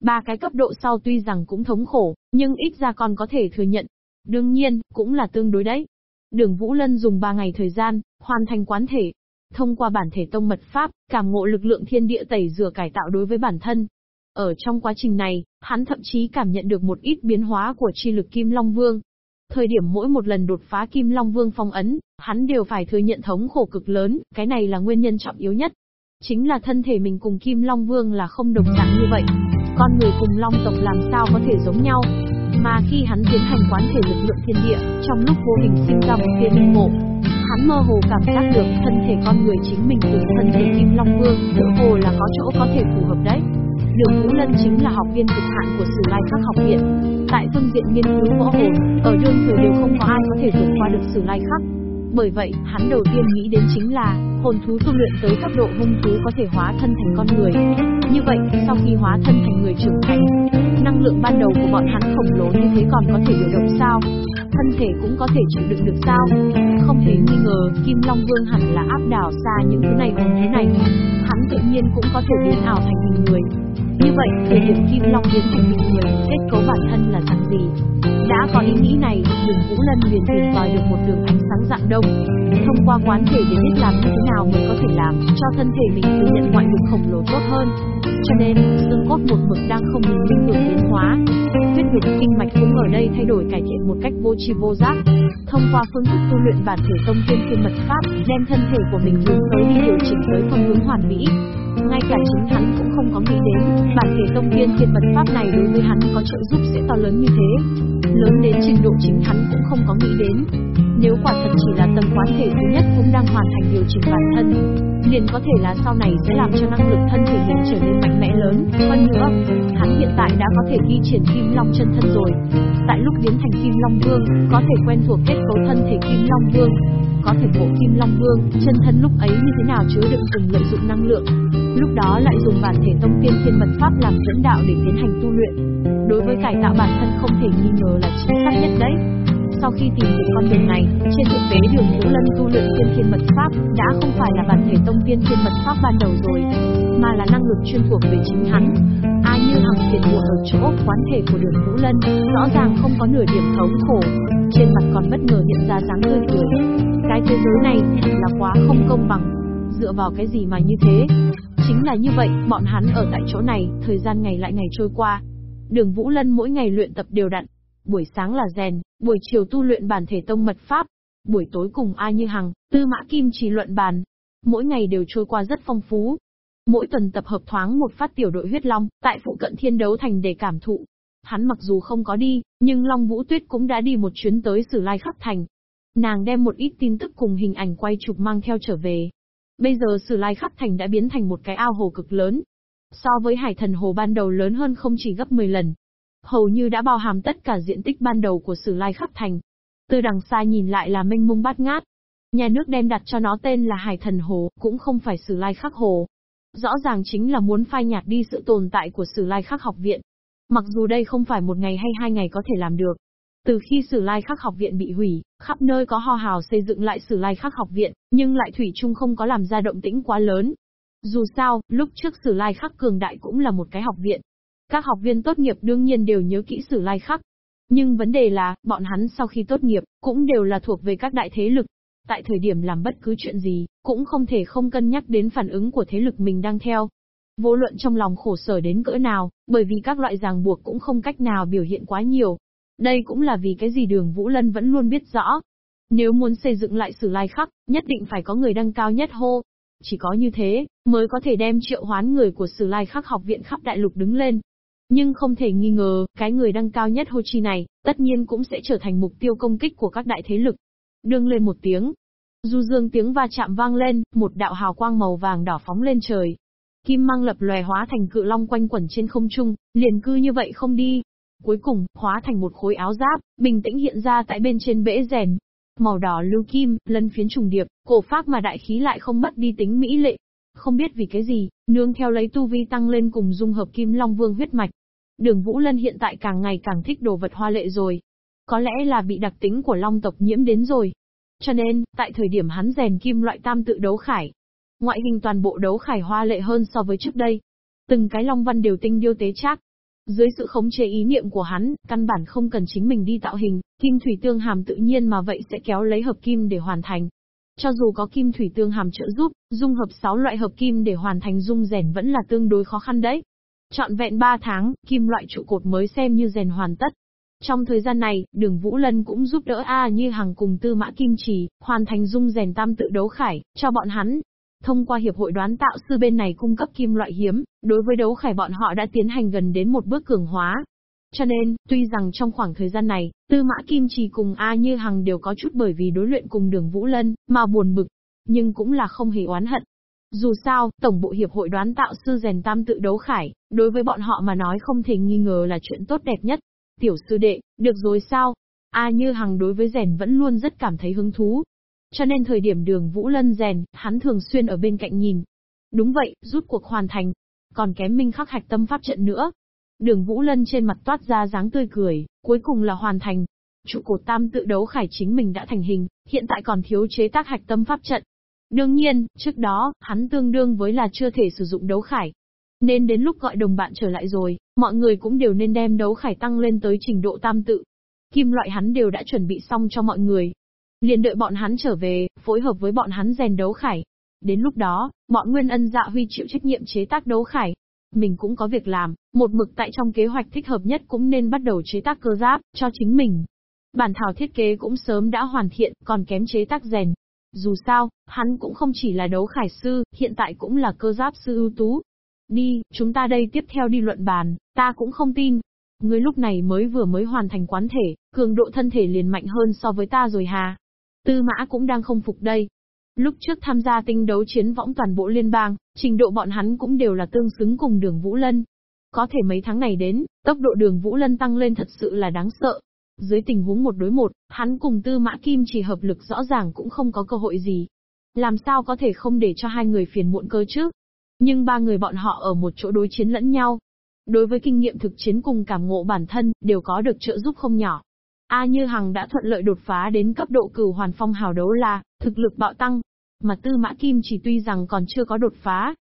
[SPEAKER 1] Ba cái cấp độ sau tuy rằng cũng thống khổ, nhưng ít ra còn có thể thừa nhận. Đương nhiên, cũng là tương đối đấy. Đường Vũ Lân dùng ba ngày thời gian, hoàn thành quán thể. Thông qua bản thể tông mật pháp, cảm ngộ lực lượng thiên địa tẩy rửa cải tạo đối với bản thân. Ở trong quá trình này, hắn thậm chí cảm nhận được một ít biến hóa của chi lực Kim Long Vương, Thời điểm mỗi một lần đột phá Kim Long Vương phong ấn, hắn đều phải thừa nhận thống khổ cực lớn, cái này là nguyên nhân trọng yếu nhất. Chính là thân thể mình cùng Kim Long Vương là không đồng dạng như vậy. Con người cùng Long tộc làm sao có thể giống nhau. Mà khi hắn tiến hành quán thể lực lượng thiên địa, trong lúc vô hình sinh ra một tia linh ngộ, hắn mơ hồ cảm giác được thân thể con người chính mình cùng thân thể Kim Long Vương, tự hồ là có chỗ có thể phù hợp đấy. Đường Vũ Lân chính là học viên cực hạn của Sử Lai Khắc học viện. Tại phương diện nghiên cứu võ hồn, ở đương thời đều không có ai có thể vượt qua được Sử Lai Khắc. Bởi vậy, hắn đầu tiên nghĩ đến chính là, hồn thú tu luyện tới cấp độ hung thú có thể hóa thân thành con người. Như vậy, sau khi hóa thân thành người trưởng thành, năng lượng ban đầu của bọn hắn khổng lồ như thế còn có thể điều động sao? Thân thể cũng có thể chịu đựng được sao? Không hề nghi ngờ, Kim Long Vương hẳn là áp đảo xa những thứ này hồn thế này hắn tự nhiên cũng có thể biến ảo thành hình người. Như vậy, thời điểm Kim Long biến thành hình người, kết cấu bản thân là dạng gì? Đã có ý nghĩ này, đường Vũ Lân liền tìm tòi được một đường ánh sáng dạng đông. Thông qua quán thể để biết làm như thế nào mới có thể làm cho thân thể mình thừa nhận ngoại lực khổng lồ tốt hơn. Cho nên, xương cốt một mực đang không ngừng liên tục biến hóa. Huyết nhục kinh mạch cũng ở đây thay đổi cải thiện một cách vô tri vô giác. Thông qua phương thức tu luyện bản thể tông tiên thiên mật pháp, đem thân thể của mình hướng tới đi điều chỉnh tới phương hướng hoàn mỹ. Ngay cả chính hắn cũng không có nghĩ đến, Vâng, bản thể tông viên thiên mật pháp này đối với hắn có trợ giúp sẽ to lớn như thế. Lớn đến trình độ chính hắn cũng không có nghĩ đến. Nếu quả thật chỉ là tầng quán thể thứ nhất cũng đang hoàn thành điều chỉnh bản thân, liền có thể là sau này sẽ làm cho năng lực thân thể mình trở nên mạnh mẽ lớn. Hơn nữa, hắn hiện tại đã có thể thi triển Kim Long chân thân rồi. Tại lúc biến thành Kim Long Vương, có thể quen thuộc kết cấu thân thể Kim Long Vương, có thể bộ Kim Long Vương, chân thân lúc ấy như thế nào chứa đựng cùng lợi dụng năng lượng. Lúc đó lại dùng bản thể tông tiên thiên mật pháp làm dẫn đạo để tiến hành tu luyện. Đối với cải tạo bản thân không thể nghi ngờ là chính xác nhất đấy. Sau khi tìm được con đường này, trên thực tế đường Vũ Lân tu luyện tiên thiên mật pháp đã không phải là bản thể tông tiên thiên mật pháp ban đầu rồi, mà là năng lực chuyên thuộc về chính hắn. Ai như hằng tiền muộn ở chỗ quán thể của đường Vũ Lân, rõ ràng không có nửa điểm thống khổ, trên mặt còn bất ngờ hiện ra dáng tươi cười. Cái thế giới này thật là quá không công bằng. Dựa vào cái gì mà như thế? Chính là như vậy, bọn hắn ở tại chỗ này, thời gian ngày lại ngày trôi qua. Đường Vũ Lân mỗi ngày luyện tập đều đặn, buổi sáng là rèn, buổi chiều tu luyện bản thể tông mật pháp, buổi tối cùng A Như Hằng, Tư Mã Kim chỉ luận bàn. Mỗi ngày đều trôi qua rất phong phú. Mỗi tuần tập hợp thoáng một phát tiểu đội huyết long, tại phụ cận thiên đấu thành để cảm thụ. Hắn mặc dù không có đi, nhưng Long Vũ Tuyết cũng đã đi một chuyến tới Sử Lai Khắc Thành. Nàng đem một ít tin tức cùng hình ảnh quay chụp mang theo trở về. Bây giờ Sử Lai Khắc Thành đã biến thành một cái ao hồ cực lớn. So với hải thần hồ ban đầu lớn hơn không chỉ gấp 10 lần, hầu như đã bao hàm tất cả diện tích ban đầu của Sử Lai Khắc Thành. Từ đằng xa nhìn lại là mênh mông bát ngát. Nhà nước đem đặt cho nó tên là Hải Thần Hồ, cũng không phải Sử Lai Khắc Hồ. Rõ ràng chính là muốn phai nhạt đi sự tồn tại của Sử Lai Khắc học viện. Mặc dù đây không phải một ngày hay hai ngày có thể làm được. Từ khi Sử Lai Khắc học viện bị hủy, khắp nơi có ho hào xây dựng lại Sử Lai Khắc học viện, nhưng lại thủy chung không có làm ra động tĩnh quá lớn. Dù sao, lúc trước Sử Lai Khắc cường đại cũng là một cái học viện, các học viên tốt nghiệp đương nhiên đều nhớ kỹ sử lai khắc. Nhưng vấn đề là, bọn hắn sau khi tốt nghiệp, cũng đều là thuộc về các đại thế lực. Tại thời điểm làm bất cứ chuyện gì, cũng không thể không cân nhắc đến phản ứng của thế lực mình đang theo. Vô luận trong lòng khổ sở đến cỡ nào, bởi vì các loại ràng buộc cũng không cách nào biểu hiện quá nhiều. Đây cũng là vì cái gì đường Vũ Lân vẫn luôn biết rõ. Nếu muốn xây dựng lại sử lai khắc, nhất định phải có người đăng cao nhất hô. Chỉ có như thế, mới có thể đem triệu hoán người của sử lai khắc học viện khắp đại lục đứng lên. Nhưng không thể nghi ngờ, cái người đăng cao nhất Ho Chi này, tất nhiên cũng sẽ trở thành mục tiêu công kích của các đại thế lực. Đương lên một tiếng. Du dương tiếng va chạm vang lên, một đạo hào quang màu vàng đỏ phóng lên trời. Kim mang lập lòe hóa thành cự long quanh quẩn trên không trung, liền cư như vậy không đi. Cuối cùng, hóa thành một khối áo giáp, bình tĩnh hiện ra tại bên trên bể rèn. Màu đỏ lưu kim, lân phiến trùng điệp, cổ phát mà đại khí lại không mất đi tính mỹ lệ, không biết vì cái gì, nương theo lấy tu vi tăng lên cùng dung hợp Kim Long Vương huyết mạch. Đường Vũ Lân hiện tại càng ngày càng thích đồ vật hoa lệ rồi. Có lẽ là bị đặc tính của Long tộc nhiễm đến rồi. Cho nên, tại thời điểm hắn rèn kim loại tam tự đấu khải, ngoại hình toàn bộ đấu khải hoa lệ hơn so với trước đây. Từng cái long văn đều tinh điêu tế chắc. Dưới sự khống chế ý niệm của hắn, căn bản không cần chính mình đi tạo hình, kim thủy tương hàm tự nhiên mà vậy sẽ kéo lấy hợp kim để hoàn thành. Cho dù có kim thủy tương hàm trợ giúp, dung hợp 6 loại hợp kim để hoàn thành dung rèn vẫn là tương đối khó khăn đấy. Chọn vẹn 3 tháng, kim loại trụ cột mới xem như rèn hoàn tất. Trong thời gian này, đường Vũ Lân cũng giúp đỡ A như hàng cùng tư mã kim trì, hoàn thành dung rèn tam tự đấu khải, cho bọn hắn. Thông qua hiệp hội đoán tạo sư bên này cung cấp kim loại hiếm, đối với đấu khải bọn họ đã tiến hành gần đến một bước cường hóa, cho nên, tuy rằng trong khoảng thời gian này, Tư Mã Kim Trì cùng A Như Hằng đều có chút bởi vì đối luyện cùng đường Vũ Lân, mà buồn bực, nhưng cũng là không hề oán hận. Dù sao, Tổng bộ Hiệp hội đoán tạo sư rèn tam tự đấu khải, đối với bọn họ mà nói không thể nghi ngờ là chuyện tốt đẹp nhất. Tiểu sư đệ, được rồi sao? A Như Hằng đối với rèn vẫn luôn rất cảm thấy hứng thú. Cho nên thời điểm đường Vũ Lân rèn, hắn thường xuyên ở bên cạnh nhìn. Đúng vậy, rút cuộc hoàn thành. Còn kém minh khắc hạch tâm pháp trận nữa, Đường Vũ Lân trên mặt toát ra dáng tươi cười, cuối cùng là hoàn thành. Trụ cột tam tự đấu khải chính mình đã thành hình, hiện tại còn thiếu chế tác hạch tâm pháp trận. Đương nhiên, trước đó, hắn tương đương với là chưa thể sử dụng đấu khải. Nên đến lúc gọi đồng bạn trở lại rồi, mọi người cũng đều nên đem đấu khải tăng lên tới trình độ tam tự. Kim loại hắn đều đã chuẩn bị xong cho mọi người. Liền đợi bọn hắn trở về, phối hợp với bọn hắn rèn đấu khải. Đến lúc đó, bọn Nguyên Ân Dạ Huy chịu trách nhiệm chế tác đấu khải. Mình cũng có việc làm, một mực tại trong kế hoạch thích hợp nhất cũng nên bắt đầu chế tác cơ giáp, cho chính mình. Bản thảo thiết kế cũng sớm đã hoàn thiện, còn kém chế tác rèn. Dù sao, hắn cũng không chỉ là đấu khải sư, hiện tại cũng là cơ giáp sư ưu tú. Đi, chúng ta đây tiếp theo đi luận bàn, ta cũng không tin. Ngươi lúc này mới vừa mới hoàn thành quán thể, cường độ thân thể liền mạnh hơn so với ta rồi hà. Tư mã cũng đang không phục đây. Lúc trước tham gia tinh đấu chiến võng toàn bộ liên bang, trình độ bọn hắn cũng đều là tương xứng cùng đường Vũ Lân. Có thể mấy tháng này đến, tốc độ đường Vũ Lân tăng lên thật sự là đáng sợ. Dưới tình huống một đối một, hắn cùng Tư Mã Kim chỉ hợp lực rõ ràng cũng không có cơ hội gì. Làm sao có thể không để cho hai người phiền muộn cơ chứ? Nhưng ba người bọn họ ở một chỗ đối chiến lẫn nhau. Đối với kinh nghiệm thực chiến cùng cảm ngộ bản thân, đều có được trợ giúp không nhỏ. A Như Hằng đã thuận lợi đột phá đến cấp độ cửu hoàn phong hào đấu la, thực lực bạo tăng. Mà Tư Mã Kim chỉ tuy rằng còn chưa có đột phá,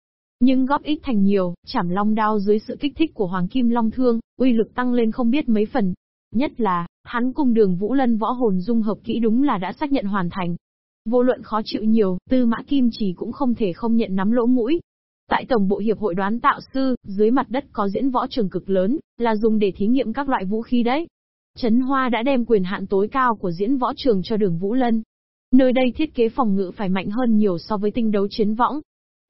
[SPEAKER 1] nhưng góp ít thành nhiều, chảm long đao dưới sự kích thích của Hoàng Kim Long Thương, uy lực tăng lên không biết mấy phần. Nhất là, hắn cùng đường Vũ Lân võ hồn dung hợp kỹ đúng là đã xác nhận hoàn thành. Vô luận khó chịu nhiều, Tư Mã Kim chỉ cũng không thể không nhận nắm lỗ mũi. Tại Tổng bộ Hiệp hội đoán tạo sư, dưới mặt đất có diễn võ trường cực lớn, là dùng để thí nghiệm các loại vũ khí đấy. Trấn Hoa đã đem quyền hạn tối cao của diễn võ trường cho đường Vũ Lân. Nơi đây thiết kế phòng ngự phải mạnh hơn nhiều so với tinh đấu chiến võng.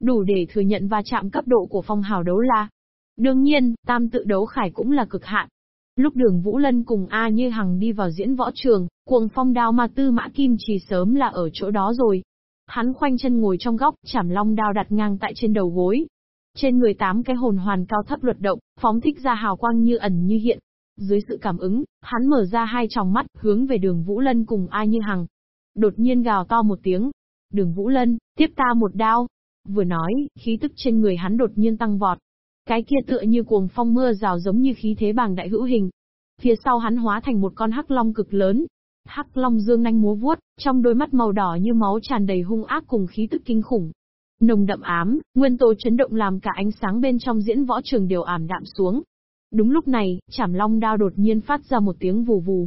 [SPEAKER 1] Đủ để thừa nhận va chạm cấp độ của phong hào đấu la. Đương nhiên, tam tự đấu khải cũng là cực hạn. Lúc đường Vũ Lân cùng A Như Hằng đi vào diễn võ trường, cuồng phong đao ma tư mã kim chỉ sớm là ở chỗ đó rồi. Hắn khoanh chân ngồi trong góc, chảm long đao đặt ngang tại trên đầu gối. Trên người tám cái hồn hoàn cao thấp luật động, phóng thích ra hào quang như ẩn như hiện. Dưới sự cảm ứng, hắn mở ra hai tròng mắt, hướng về đường Vũ Lân cùng A Như Hằng. Đột nhiên gào to một tiếng. Đường Vũ Lân, tiếp ta một đao. Vừa nói, khí tức trên người hắn đột nhiên tăng vọt. Cái kia tựa như cuồng phong mưa rào giống như khí thế bàng đại hữu hình. Phía sau hắn hóa thành một con hắc long cực lớn. Hắc long dương nanh múa vuốt, trong đôi mắt màu đỏ như máu tràn đầy hung ác cùng khí tức kinh khủng. Nồng đậm ám, nguyên tố chấn động làm cả ánh sáng bên trong diễn võ trường đều ảm đạm xuống. Đúng lúc này, chảm long đao đột nhiên phát ra một tiếng vù vù.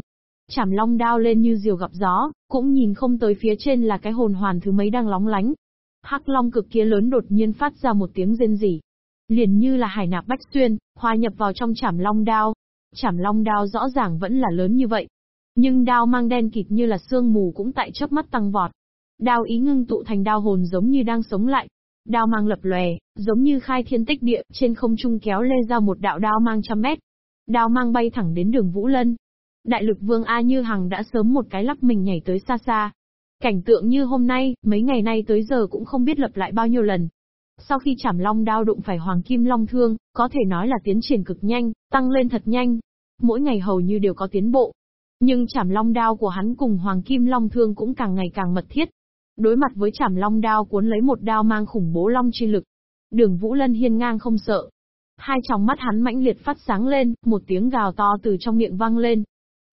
[SPEAKER 1] Chảm long đao lên như diều gặp gió, cũng nhìn không tới phía trên là cái hồn hoàn thứ mấy đang lóng lánh. Hắc long cực kia lớn đột nhiên phát ra một tiếng rên rỉ. Liền như là hải nạp bách xuyên, hòa nhập vào trong chảm long đao. Chảm long đao rõ ràng vẫn là lớn như vậy. Nhưng đao mang đen kịt như là sương mù cũng tại chớp mắt tăng vọt. Đao ý ngưng tụ thành đao hồn giống như đang sống lại. Đao mang lập lòe, giống như khai thiên tích địa, trên không trung kéo lê ra một đạo đao mang trăm mét. Đao mang bay thẳng đến đường Vũ Lân. Đại lực vương A Như Hằng đã sớm một cái lắc mình nhảy tới xa xa. Cảnh tượng như hôm nay, mấy ngày nay tới giờ cũng không biết lập lại bao nhiêu lần. Sau khi chảm long đao đụng phải hoàng kim long thương, có thể nói là tiến triển cực nhanh, tăng lên thật nhanh. Mỗi ngày hầu như đều có tiến bộ. Nhưng chảm long đao của hắn cùng hoàng kim long thương cũng càng ngày càng mật thiết. Đối mặt với chảm long đao cuốn lấy một đao mang khủng bố long chi lực. Đường Vũ Lân hiên ngang không sợ. Hai tròng mắt hắn mãnh liệt phát sáng lên, một tiếng gào to từ trong miệng vang lên.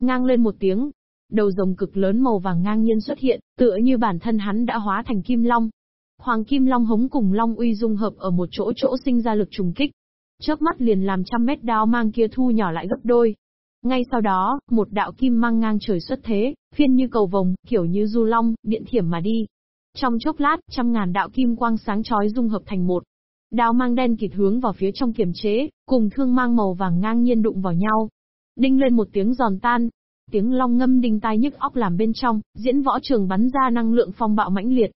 [SPEAKER 1] Ngang lên một tiếng, đầu rồng cực lớn màu vàng ngang nhiên xuất hiện, tựa như bản thân hắn đã hóa thành kim long. Hoàng kim long hống cùng long uy dung hợp ở một chỗ chỗ sinh ra lực trùng kích. Chớp mắt liền làm trăm mét đao mang kia thu nhỏ lại gấp đôi. Ngay sau đó, một đạo kim mang ngang trời xuất thế, phiên như cầu vồng, kiểu như du long, điện thiểm mà đi. Trong chốc lát, trăm ngàn đạo kim quang sáng chói dung hợp thành một. Đao mang đen kịt hướng vào phía trong kiềm chế, cùng thương mang màu vàng ngang nhiên đụng vào nhau. Đinh lên một tiếng giòn tan, tiếng long ngâm đinh tai nhức óc làm bên trong, diễn võ trường bắn ra năng lượng phong bạo mãnh liệt.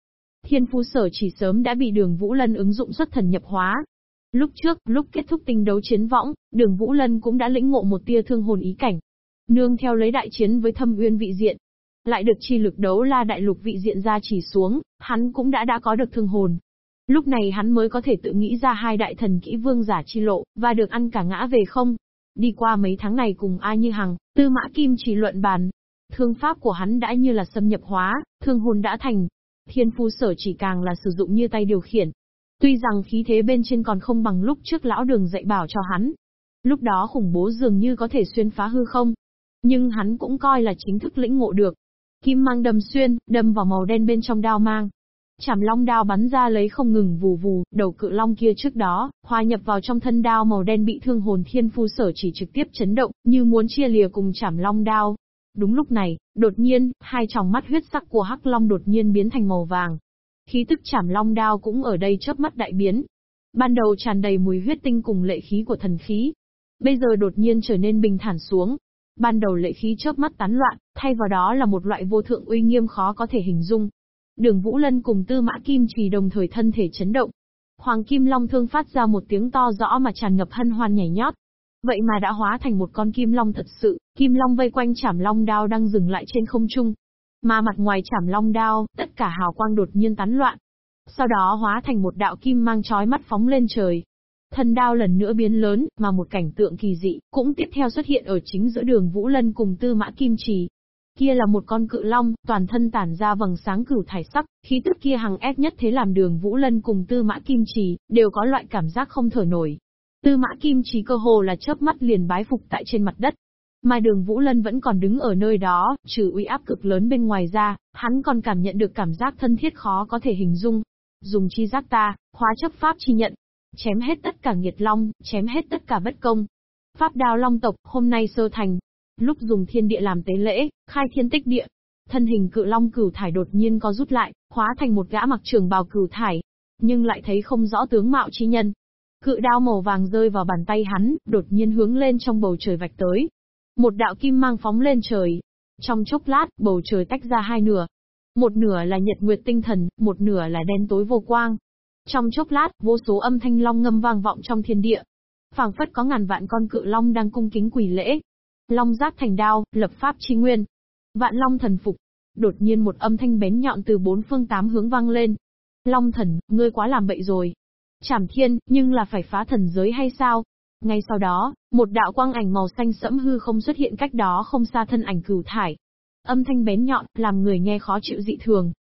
[SPEAKER 1] Thiên phu sở chỉ sớm đã bị đường Vũ Lân ứng dụng xuất thần nhập hóa. Lúc trước, lúc kết thúc tinh đấu chiến võng, đường Vũ Lân cũng đã lĩnh ngộ một tia thương hồn ý cảnh. Nương theo lấy đại chiến với thâm uyên vị diện. Lại được chi lực đấu la đại lục vị diện ra chỉ xuống, hắn cũng đã đã có được thương hồn. Lúc này hắn mới có thể tự nghĩ ra hai đại thần kỹ vương giả chi lộ, và được ăn cả ngã về không. Đi qua mấy tháng này cùng A Như Hằng, Tư Mã Kim chỉ luận bàn. Thương pháp của hắn đã như là xâm nhập hóa, thương hồn đã thành. Thiên phu sở chỉ càng là sử dụng như tay điều khiển. Tuy rằng khí thế bên trên còn không bằng lúc trước lão đường dạy bảo cho hắn. Lúc đó khủng bố dường như có thể xuyên phá hư không. Nhưng hắn cũng coi là chính thức lĩnh ngộ được. Kim mang đâm xuyên, đâm vào màu đen bên trong đao mang. Chảm long đao bắn ra lấy không ngừng vù vù, đầu cự long kia trước đó, hòa nhập vào trong thân đao màu đen bị thương hồn thiên phu sở chỉ trực tiếp chấn động, như muốn chia lìa cùng chảm long đao. Đúng lúc này, đột nhiên, hai tròng mắt huyết sắc của hắc long đột nhiên biến thành màu vàng. Khí tức chảm long đao cũng ở đây chớp mắt đại biến. Ban đầu tràn đầy mùi huyết tinh cùng lệ khí của thần khí. Bây giờ đột nhiên trở nên bình thản xuống. Ban đầu lệ khí chớp mắt tán loạn, thay vào đó là một loại vô thượng uy nghiêm khó có thể hình dung. Đường Vũ Lân cùng Tư Mã Kim Trì đồng thời thân thể chấn động. Hoàng Kim Long thương phát ra một tiếng to rõ mà tràn ngập hân hoan nhảy nhót. Vậy mà đã hóa thành một con Kim Long thật sự, Kim Long vây quanh chảm long đao đang dừng lại trên không trung. Mà mặt ngoài chảm long đao, tất cả hào quang đột nhiên tán loạn. Sau đó hóa thành một đạo kim mang chói mắt phóng lên trời. Thân đao lần nữa biến lớn, mà một cảnh tượng kỳ dị, cũng tiếp theo xuất hiện ở chính giữa đường Vũ Lân cùng Tư Mã Kim Trì. Kia là một con cự long, toàn thân tản ra vầng sáng cửu thải sắc, khí tức kia hằng ép nhất thế làm đường Vũ Lân cùng Tư Mã Kim Trì, đều có loại cảm giác không thở nổi. Tư Mã Kim Trì cơ hồ là chớp mắt liền bái phục tại trên mặt đất. Mà đường Vũ Lân vẫn còn đứng ở nơi đó, trừ uy áp cực lớn bên ngoài ra, hắn còn cảm nhận được cảm giác thân thiết khó có thể hình dung. Dùng chi giác ta, hóa chấp pháp chi nhận. Chém hết tất cả nghiệt long, chém hết tất cả bất công. Pháp đao long tộc, hôm nay sơ thành, Lúc dùng thiên địa làm tế lễ, khai thiên tích địa, thân hình cự long cửu thải đột nhiên có rút lại, hóa thành một gã mặc trường bào cửu thải, nhưng lại thấy không rõ tướng mạo chi nhân. Cự đao màu vàng rơi vào bàn tay hắn, đột nhiên hướng lên trong bầu trời vạch tới. Một đạo kim mang phóng lên trời. Trong chốc lát, bầu trời tách ra hai nửa. Một nửa là nhật nguyệt tinh thần, một nửa là đen tối vô quang. Trong chốc lát, vô số âm thanh long ngâm vang vọng trong thiên địa. phảng phất có ngàn vạn con cự long đang cung kính quỳ lễ, Long giác thành đao, lập pháp chi nguyên. Vạn long thần phục. Đột nhiên một âm thanh bén nhọn từ bốn phương tám hướng vang lên. Long thần, ngươi quá làm bậy rồi. Chảm thiên, nhưng là phải phá thần giới hay sao? Ngay sau đó, một đạo quang ảnh màu xanh sẫm hư không xuất hiện cách đó không xa thân ảnh cửu thải. Âm thanh bén nhọn, làm người nghe khó chịu dị thường.